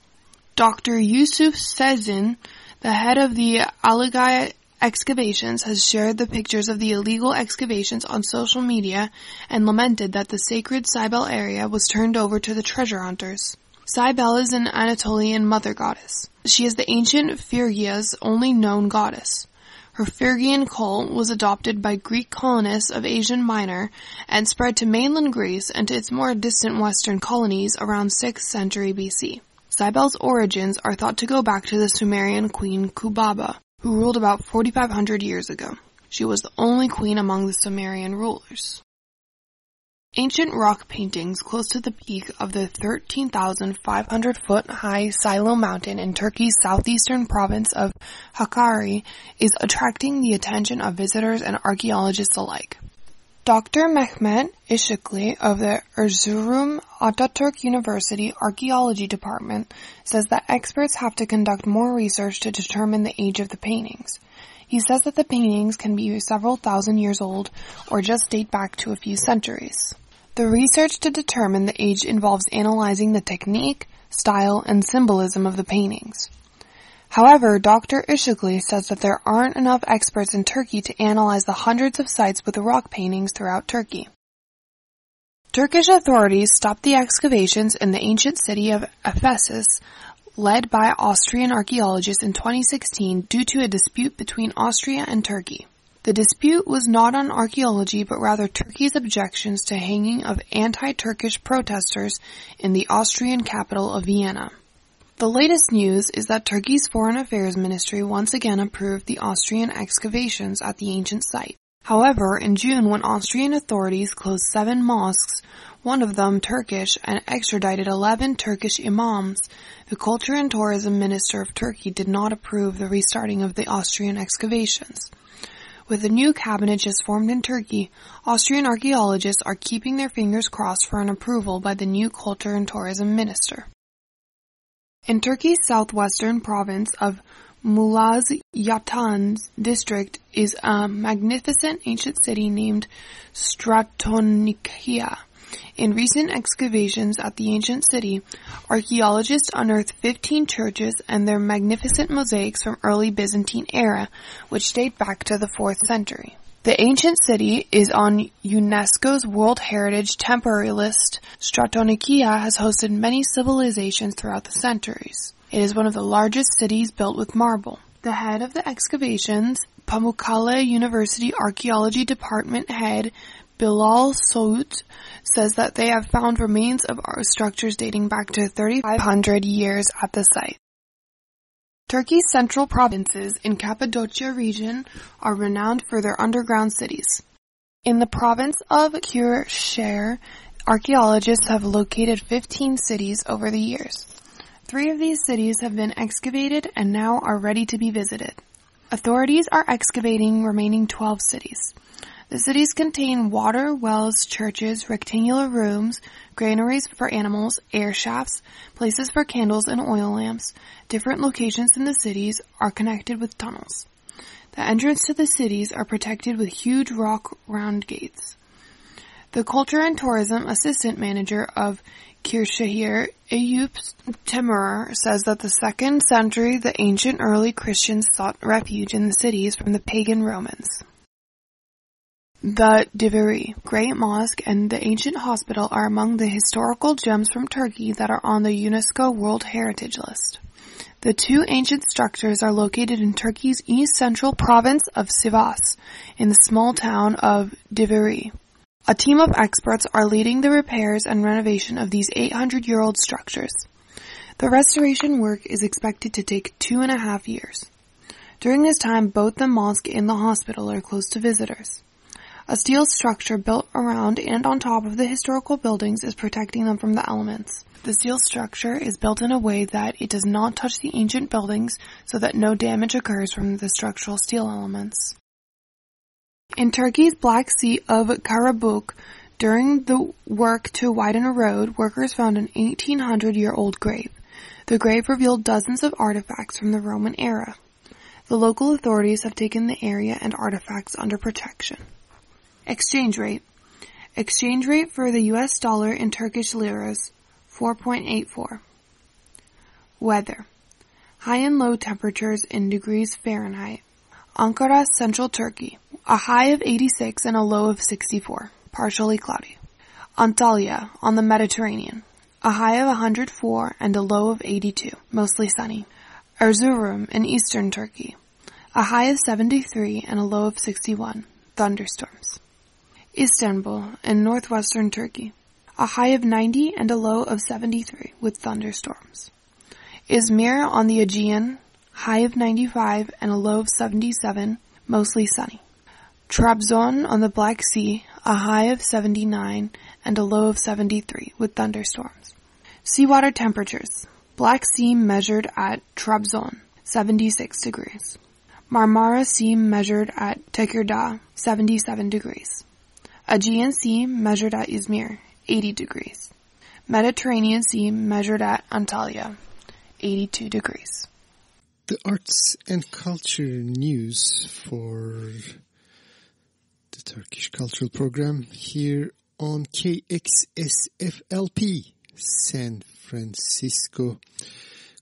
Dr. Yusuf Sezgin, the head of the Aligaya excavations, has shared the pictures of the illegal excavations on social media and lamented that the sacred Cybele area was turned over to the treasure hunters. Cybele is an Anatolian mother goddess. She is the ancient Phrygia's only known goddess. Her Phrygian cult was adopted by Greek colonists of Asia Minor and spread to mainland Greece and to its more distant western colonies around 6th century BC. Cybele's origins are thought to go back to the Sumerian queen Kubaba, who ruled about 4,500 years ago. She was the only queen among the Sumerian rulers. Ancient rock paintings close to the peak of the 13,500 foot high Cilo mountain in Turkey's southeastern province of Hakkari is attracting the attention of visitors and archaeologists alike. Dr. Mehmet Işıklı of the Erzurum Ataturk University Archaeology Department says that experts have to conduct more research to determine the age of the paintings. He says that the paintings can be several thousand years old or just date back to a few centuries. The research to determine the age involves analyzing the technique, style, and symbolism of the paintings. However, Dr. Işıklı says that there aren't enough experts in Turkey to analyze the hundreds of sites with rock paintings throughout Turkey. Turkish authorities stopped the excavations in the ancient city of Ephesus, led by Austrian archaeologists in 2016 due to a dispute between Austria and Turkey. The dispute was not on archaeology but rather Turkey's objections to hanging of anti-Turkish protesters in the Austrian capital of Vienna. The latest news is that Turkey's Foreign Affairs Ministry once again approved the Austrian excavations at the ancient site. However, in June when Austrian authorities closed seven mosques, one of them Turkish, and extradited 11 Turkish imams, the Culture and Tourism Minister of Turkey did not approve the restarting of the Austrian excavations. With the new cabinet just formed in Turkey, Austrian archaeologists are keeping their fingers crossed for an approval by the new Culture and Tourism Minister. In Turkey's southwestern province of Muğla's Yatans district is a magnificent ancient city named Stratonikeia. In recent excavations at the ancient city, archaeologists unearthed 15 churches and their magnificent mosaics from early Byzantine era, which date back to the 4th century. The ancient city is on UNESCO's World Heritage Temporary List. Stratonikeia has hosted many civilizations throughout the centuries. It is one of the largest cities built with marble. The head of the excavations, Pamukkale University Archaeology Department head Bilal Söğüt says that they have found remains of structures dating back to 3,500 years at the site. Turkey's central provinces in Cappadocia region are renowned for their underground cities. In the province of Kırşehir, archaeologists have located 15 cities over the years. Three of these cities have been excavated and now are ready to be visited. Authorities are excavating remaining 12 cities. The cities contain water, wells, churches, rectangular rooms, granaries for animals, air shafts, places for candles and oil lamps. Different locations in the cities are connected with tunnels. The entrance to the cities are protected with huge rock round gates. The Culture and Tourism Assistant Manager of Kırşehir, Eyüp Temur, says that the second century the ancient early Christians sought refuge in the cities from the pagan Romans. The Divriği, Great Mosque, and the Ancient Hospital are among the historical gems from Turkey that are on the UNESCO World Heritage List. The two ancient structures are located in Turkey's east central province of Sivas, in the small town of Divriği. A team of experts are leading the repairs and renovation of these 800-year-old structures. The restoration work is expected to take two and a half years. During this time, both the mosque and the hospital are closed to visitors. A steel structure built around and on top of the historical buildings is protecting them from the elements. The steel structure is built in a way that it does not touch the ancient buildings so that no damage occurs from the structural steel elements. In Turkey's Black Sea of Karabuk, during the work to widen a road, workers found an 1800 year old grave. The grave revealed dozens of artifacts from the Roman era. The local authorities have taken the area and artifacts under protection. Exchange rate. Exchange rate for the US dollar in Turkish liras, 4.84. Weather. High and low temperatures in degrees Fahrenheit. Ankara, central Turkey. A high of 86 and a low of 64. Partially cloudy. Antalya, on the Mediterranean. A high of 104 and a low of 82. Mostly sunny. Erzurum, in eastern Turkey. A high of 73 and a low of 61. Thunderstorms. Istanbul, in northwestern Turkey. A high of 90 and a low of 73 with thunderstorms. Izmir on the Aegean, high of 95 and a low of 77, mostly sunny. Trabzon on the Black Sea, a high of 79 and a low of 73 with thunderstorms. Seawater temperatures. Black Sea measured at Trabzon, 76 degrees. Marmara Sea measured at Tekirdağ, 77 degrees. Aegean Sea measured at Izmir, 80 degrees. Mediterranean Sea measured at Antalya, 82 degrees. The arts and culture news for the Turkish Cultural Program here on KXSFLP San Francisco.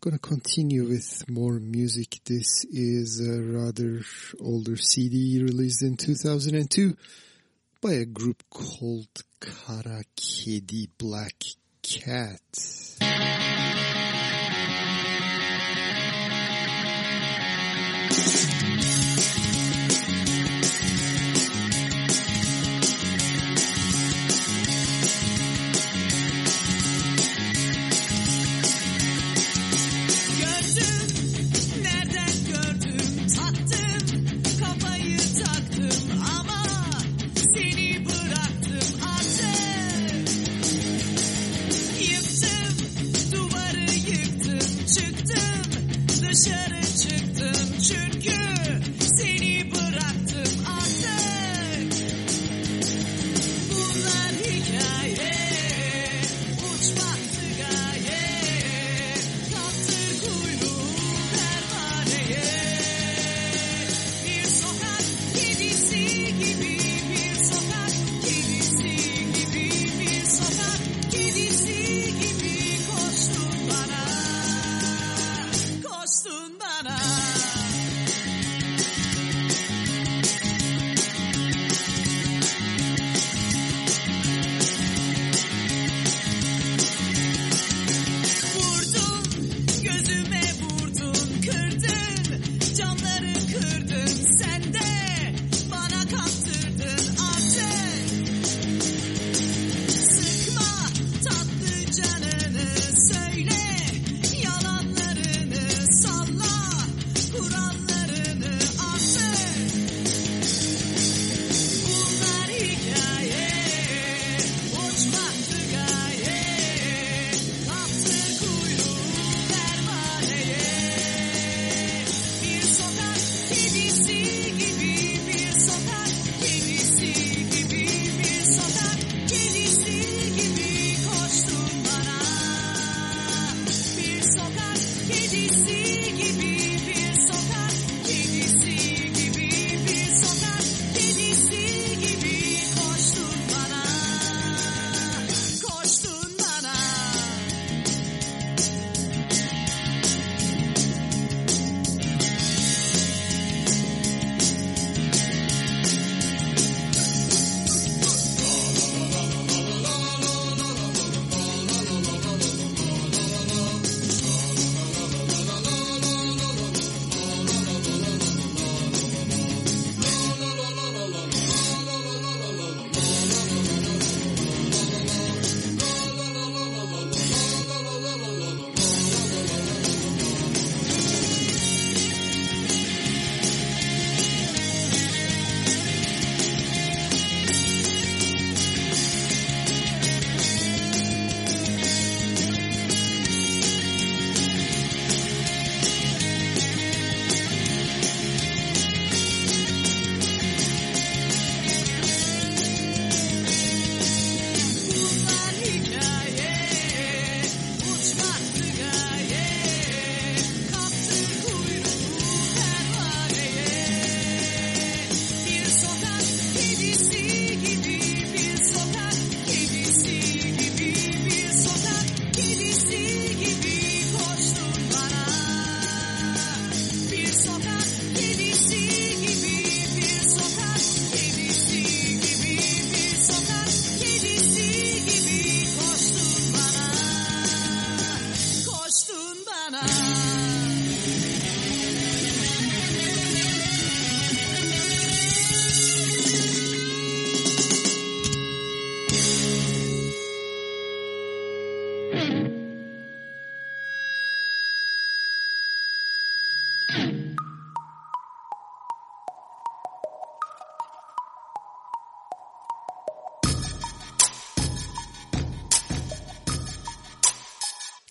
Gonna continue with more music. This is a rather older CD released in 2002 by a group called Kara Kedi Black Cat.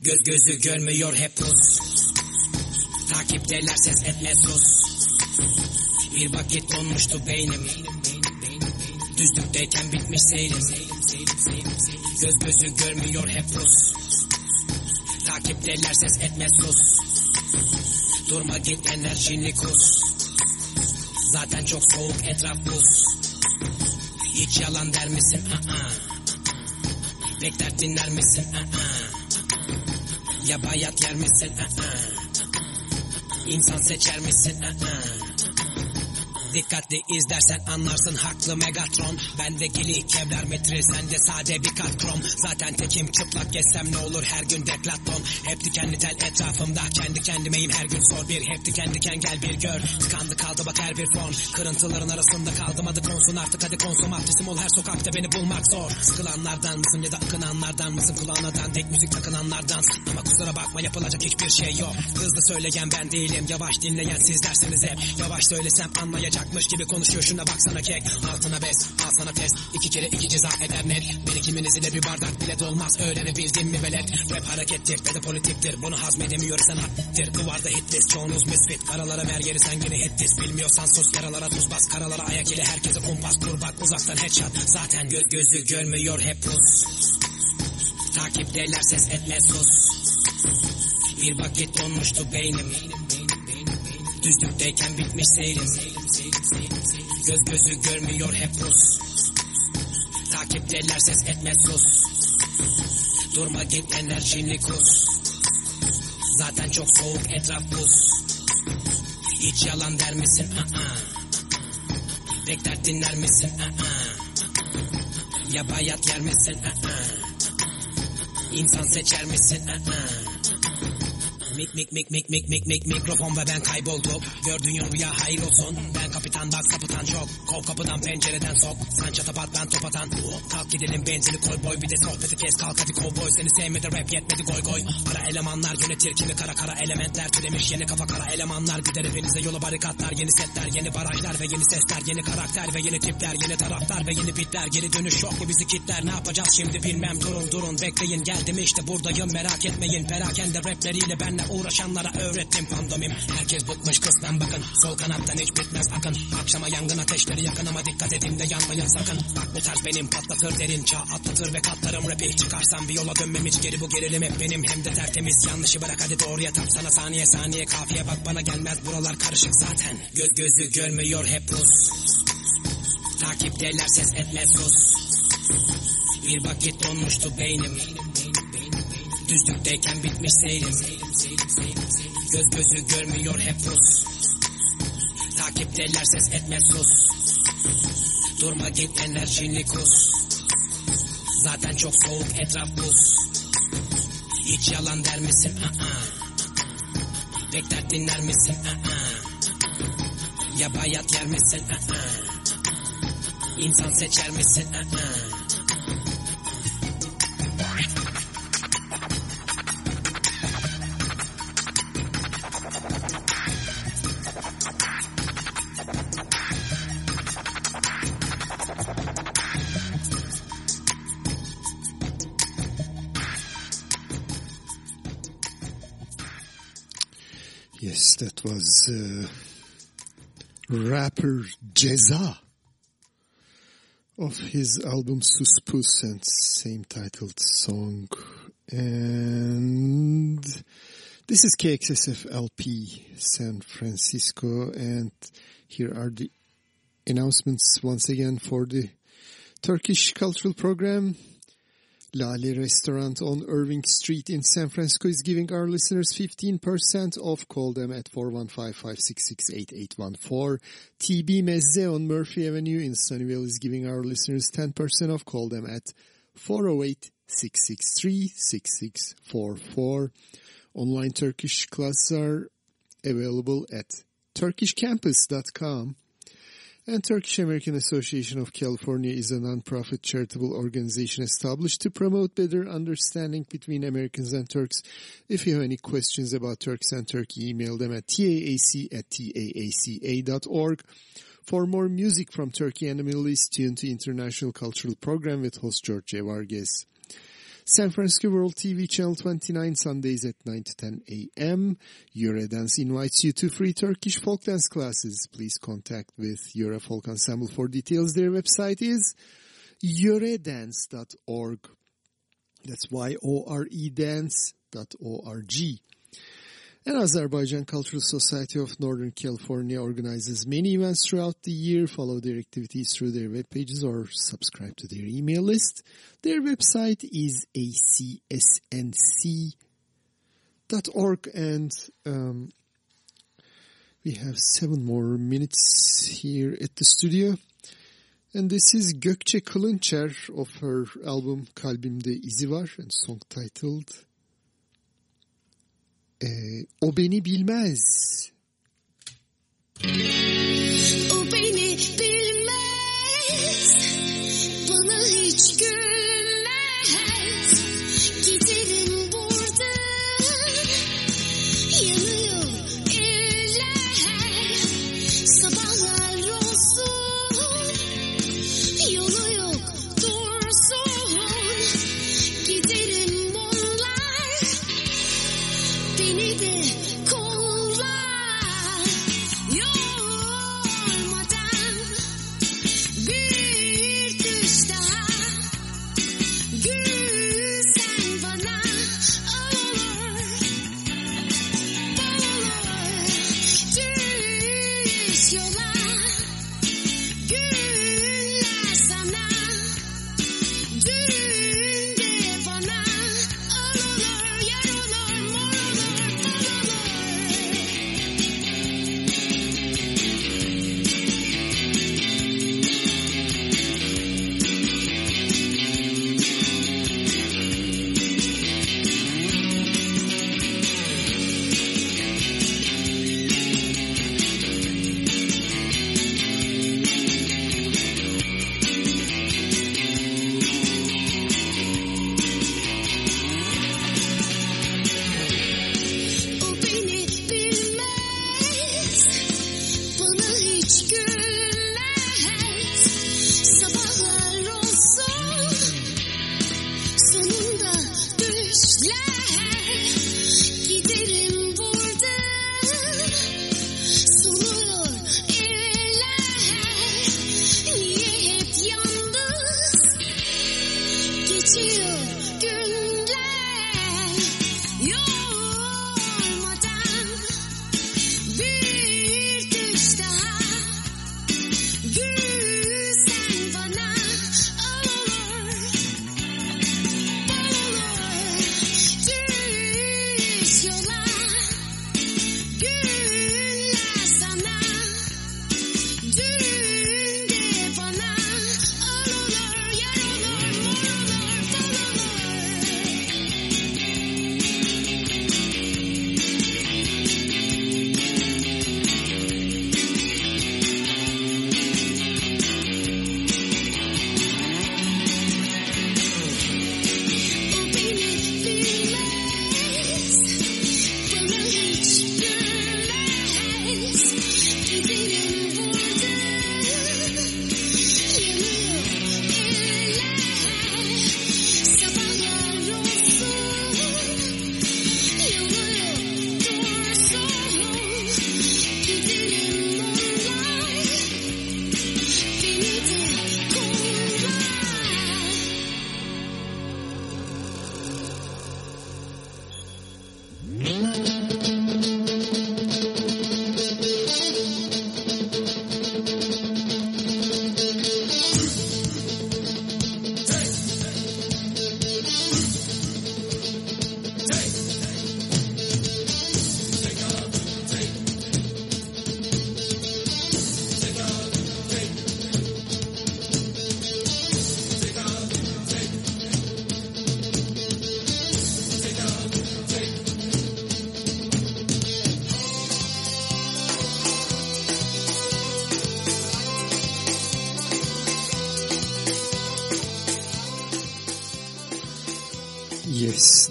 Göz gözü görmüyor hep pus Takipteler ses etme sus Bir vakit donmuştu beynim Düzlükteyken bitmiş seyrim Göz gözü görmüyor hep pus Takipteler ses etme sus Durma git enerjini kus Zaten çok soğuk etraf buz Hiç yalan der misin? Aa. Bekler dinler misin? Aa. Ya bayat yer misin? İnsan seçer misin? Dikkatli izlersen anlarsın haklı Megatron. Bende gili kevlar metre sende sade bir kat krom Zaten tekim çıplak gezsem ne olur her gün deklaton Hep dikenli tel etrafımda kendi kendimeyim her gün sor bir. Hep diken diken gel bir gör Tıkandı kaldı bak her bir fon. Kırıntıların arasında kaldım adı konsun artık hadi konsum. Adresim ol her sokakta beni bulmak zor. Sıkılanlardan mısın ya da akınanlardan mısın? Kulağına tek müzik takınanlardan. Ama kusura bakma yapılacak hiçbir şey yok. Hızlı söyleyen ben değilim yavaş dinleyen sizlersiniz hep. Yavaş söylesem anlayacak Yapmış gibi konuşuyor şuna baksana kek. Altına bez al sana test. İki kere iki ceza eder net. Birikiminiz ile bir bardak bile dolmaz. Öğrenebildin mi velet. Rap harekettir ve de politiktir. Bunu hazmedemiyor sanattır. Duvarda hitlist çoğunuz misfit. Karalara ver yeri sen yine hitlist Bilmiyorsan sus yaralara tuz bas. Karalara ayak ile herkese kumpas. Kur bak uzaktan headshot. Zaten gö gözü görmüyor hep pus Takipteler ses etme sus. Bir vakit donmuştu beynim. Düzlükteyken bitmiş seyrim Göz gözü görmüyor hep pus Takipteler ses etme sus Durma git enerjini kus Zaten çok soğuk etraf buz Hiç yalan der misin? Aa. Bekler dinler misin? Aa. Ya bayat yer misin? Aa. İnsan seçer misin? Aa. Mik mik mik mik mik mik mik mikrofon ve ben kaybolduk Gördüğün rüya hayır olsun. Ben kapitan bak sapıtan çok Kov kapıdan pencereden sok. Sen çatapat ben top atan. Kalk gidelim benzini koy boy Bir de sohbeti kes. Kalk hadi kovboy Seni sevmedi rap yetmedi goy goy. Ara elemanlar yönetir kimi kara kara elementler Türemiş yeni kafa kara elemanlar Gider hepinize yolu barikatlar. Yeni setler yeni barajlar ve yeni sesler. Yeni karakter ve yeni tipler Yeni taraftar ve yeni bitler. Geri dönüş yok mu bizi kitler? Ne yapacağız şimdi bilmem. Durun durun Bekleyin. Geldim işte buradayım merak etmeyin. Perakende rapleriyle benle uğraşanlara öğrettim pandomim. Herkes bıkmış kısmen bakın. Sol kanattan hiç bitmez akın Akşama yangın ateşleri yakın ama dikkat edin de yanmayın sakın. Bak bu tarz benim patlatır derin çağ atlatır ve katlarım rapi Çıkarsam bir yola dönmem hiç geri bu gerilim hep benim. Hem de tertemiz yanlışı bırak hadi doğruya tap sana saniye saniye. Kafiye bak bana gelmez buralar karışık zaten. Göz gözü görmüyor hep pus Takipteler ses etme sus Bir vakit donmuştu beynim Düzlükteyken bitmiş seyrim Göz gözü görmüyor hep pus Takipteler ses etme sus Durma git enerjini kus Zaten çok soğuk etraf buz Hiç yalan der misin? Aa. Bekler dinler misin? Aa. Ya bayat yer misin? Aa. İnsan seçer misin? Aa. Was uh, rapper Ceza of his album Sus Pus and same titled song. And this is KXSF LP San Francisco and here are the announcements once again for the Turkish cultural program. Lale Restaurant on Irving Street in San Francisco is giving our listeners 15% off. Call them at 415-566-8814. TB Mezze on Murphy Avenue in Sunnyvale is giving our listeners 10% off. Call them at 408-663-6644. Online Turkish classes are available at turkishcampus.com. And Turkish American Association of California is a non-profit charitable organization established to promote better understanding between Americans and Turks. If you have any questions about Turks and Turkey, email them at taac at taaca.org. For more music from Turkey and the Middle East, tune to International Cultural Program with host George Vargas. San Francisco World TV Channel 29 Sundays at 9 to 10 a.m. Yoredance invites you to free Turkish folk dance classes. Please contact with Yore Folk Ensemble for details. Their website is yoredance.org. That's Y-O-R-E dance.org. And Azerbaijan Cultural Society of Northern California organizes many events throughout the year. Follow their activities through their web pages or subscribe to their email list. Their website is acsnc.org and um, we have seven more minutes here at the studio. And this is Gökçe Kılınçer of her album Kalbimde İzi Var and song titled e, O Beni Bilmez. O beni bilmez, bana hiç gör.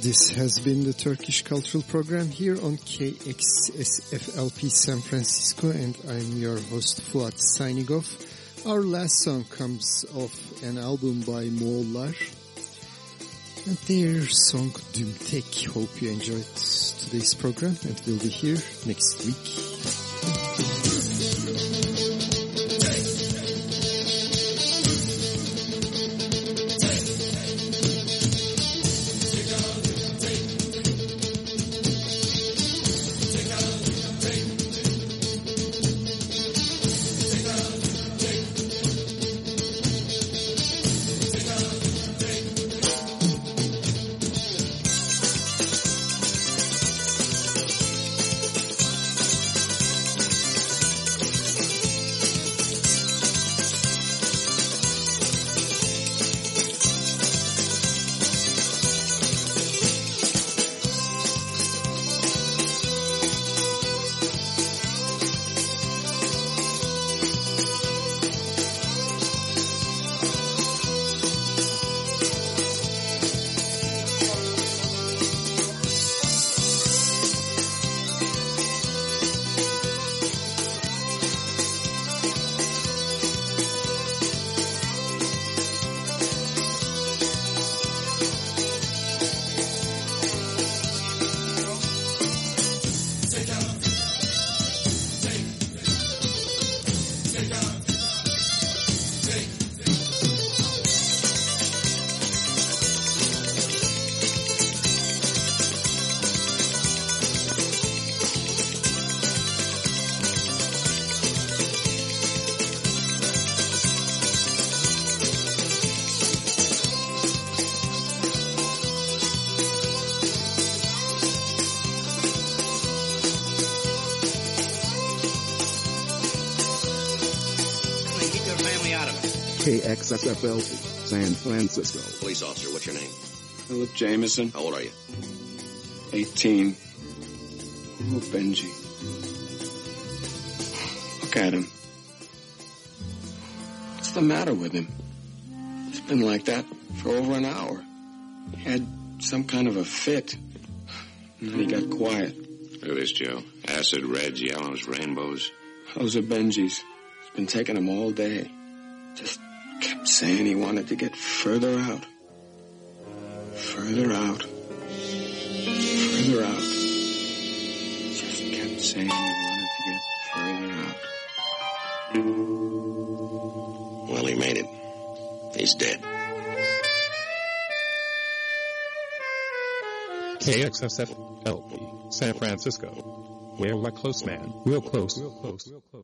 This has been the Turkish Cultural Program here on KXSFLP San Francisco and I'm your host Fuat signing off. Our last song comes off an album by Moğollar and their song Dümtek. Hope you enjoyed today's program and we'll be here next week. KXSFL San Francisco. Police officer, what's your name? Philip Jameson. How old are you? 18. Oh, Benji. Look at him. What's the matter with him? He's been like that for over an hour. He had some kind of a fit. And then he got quiet. Look at this, Joe. Acid, reds, yellows, rainbows. Those are Benji's. He's been taking them all day. Just kept saying he wanted to get further out. Further out. Further out. Just kept saying he wanted to get further out. Well, he made it. He's dead. KXSFLP, San Francisco. We're like close man. Real close. Real close. Real close.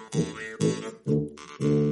Thank you.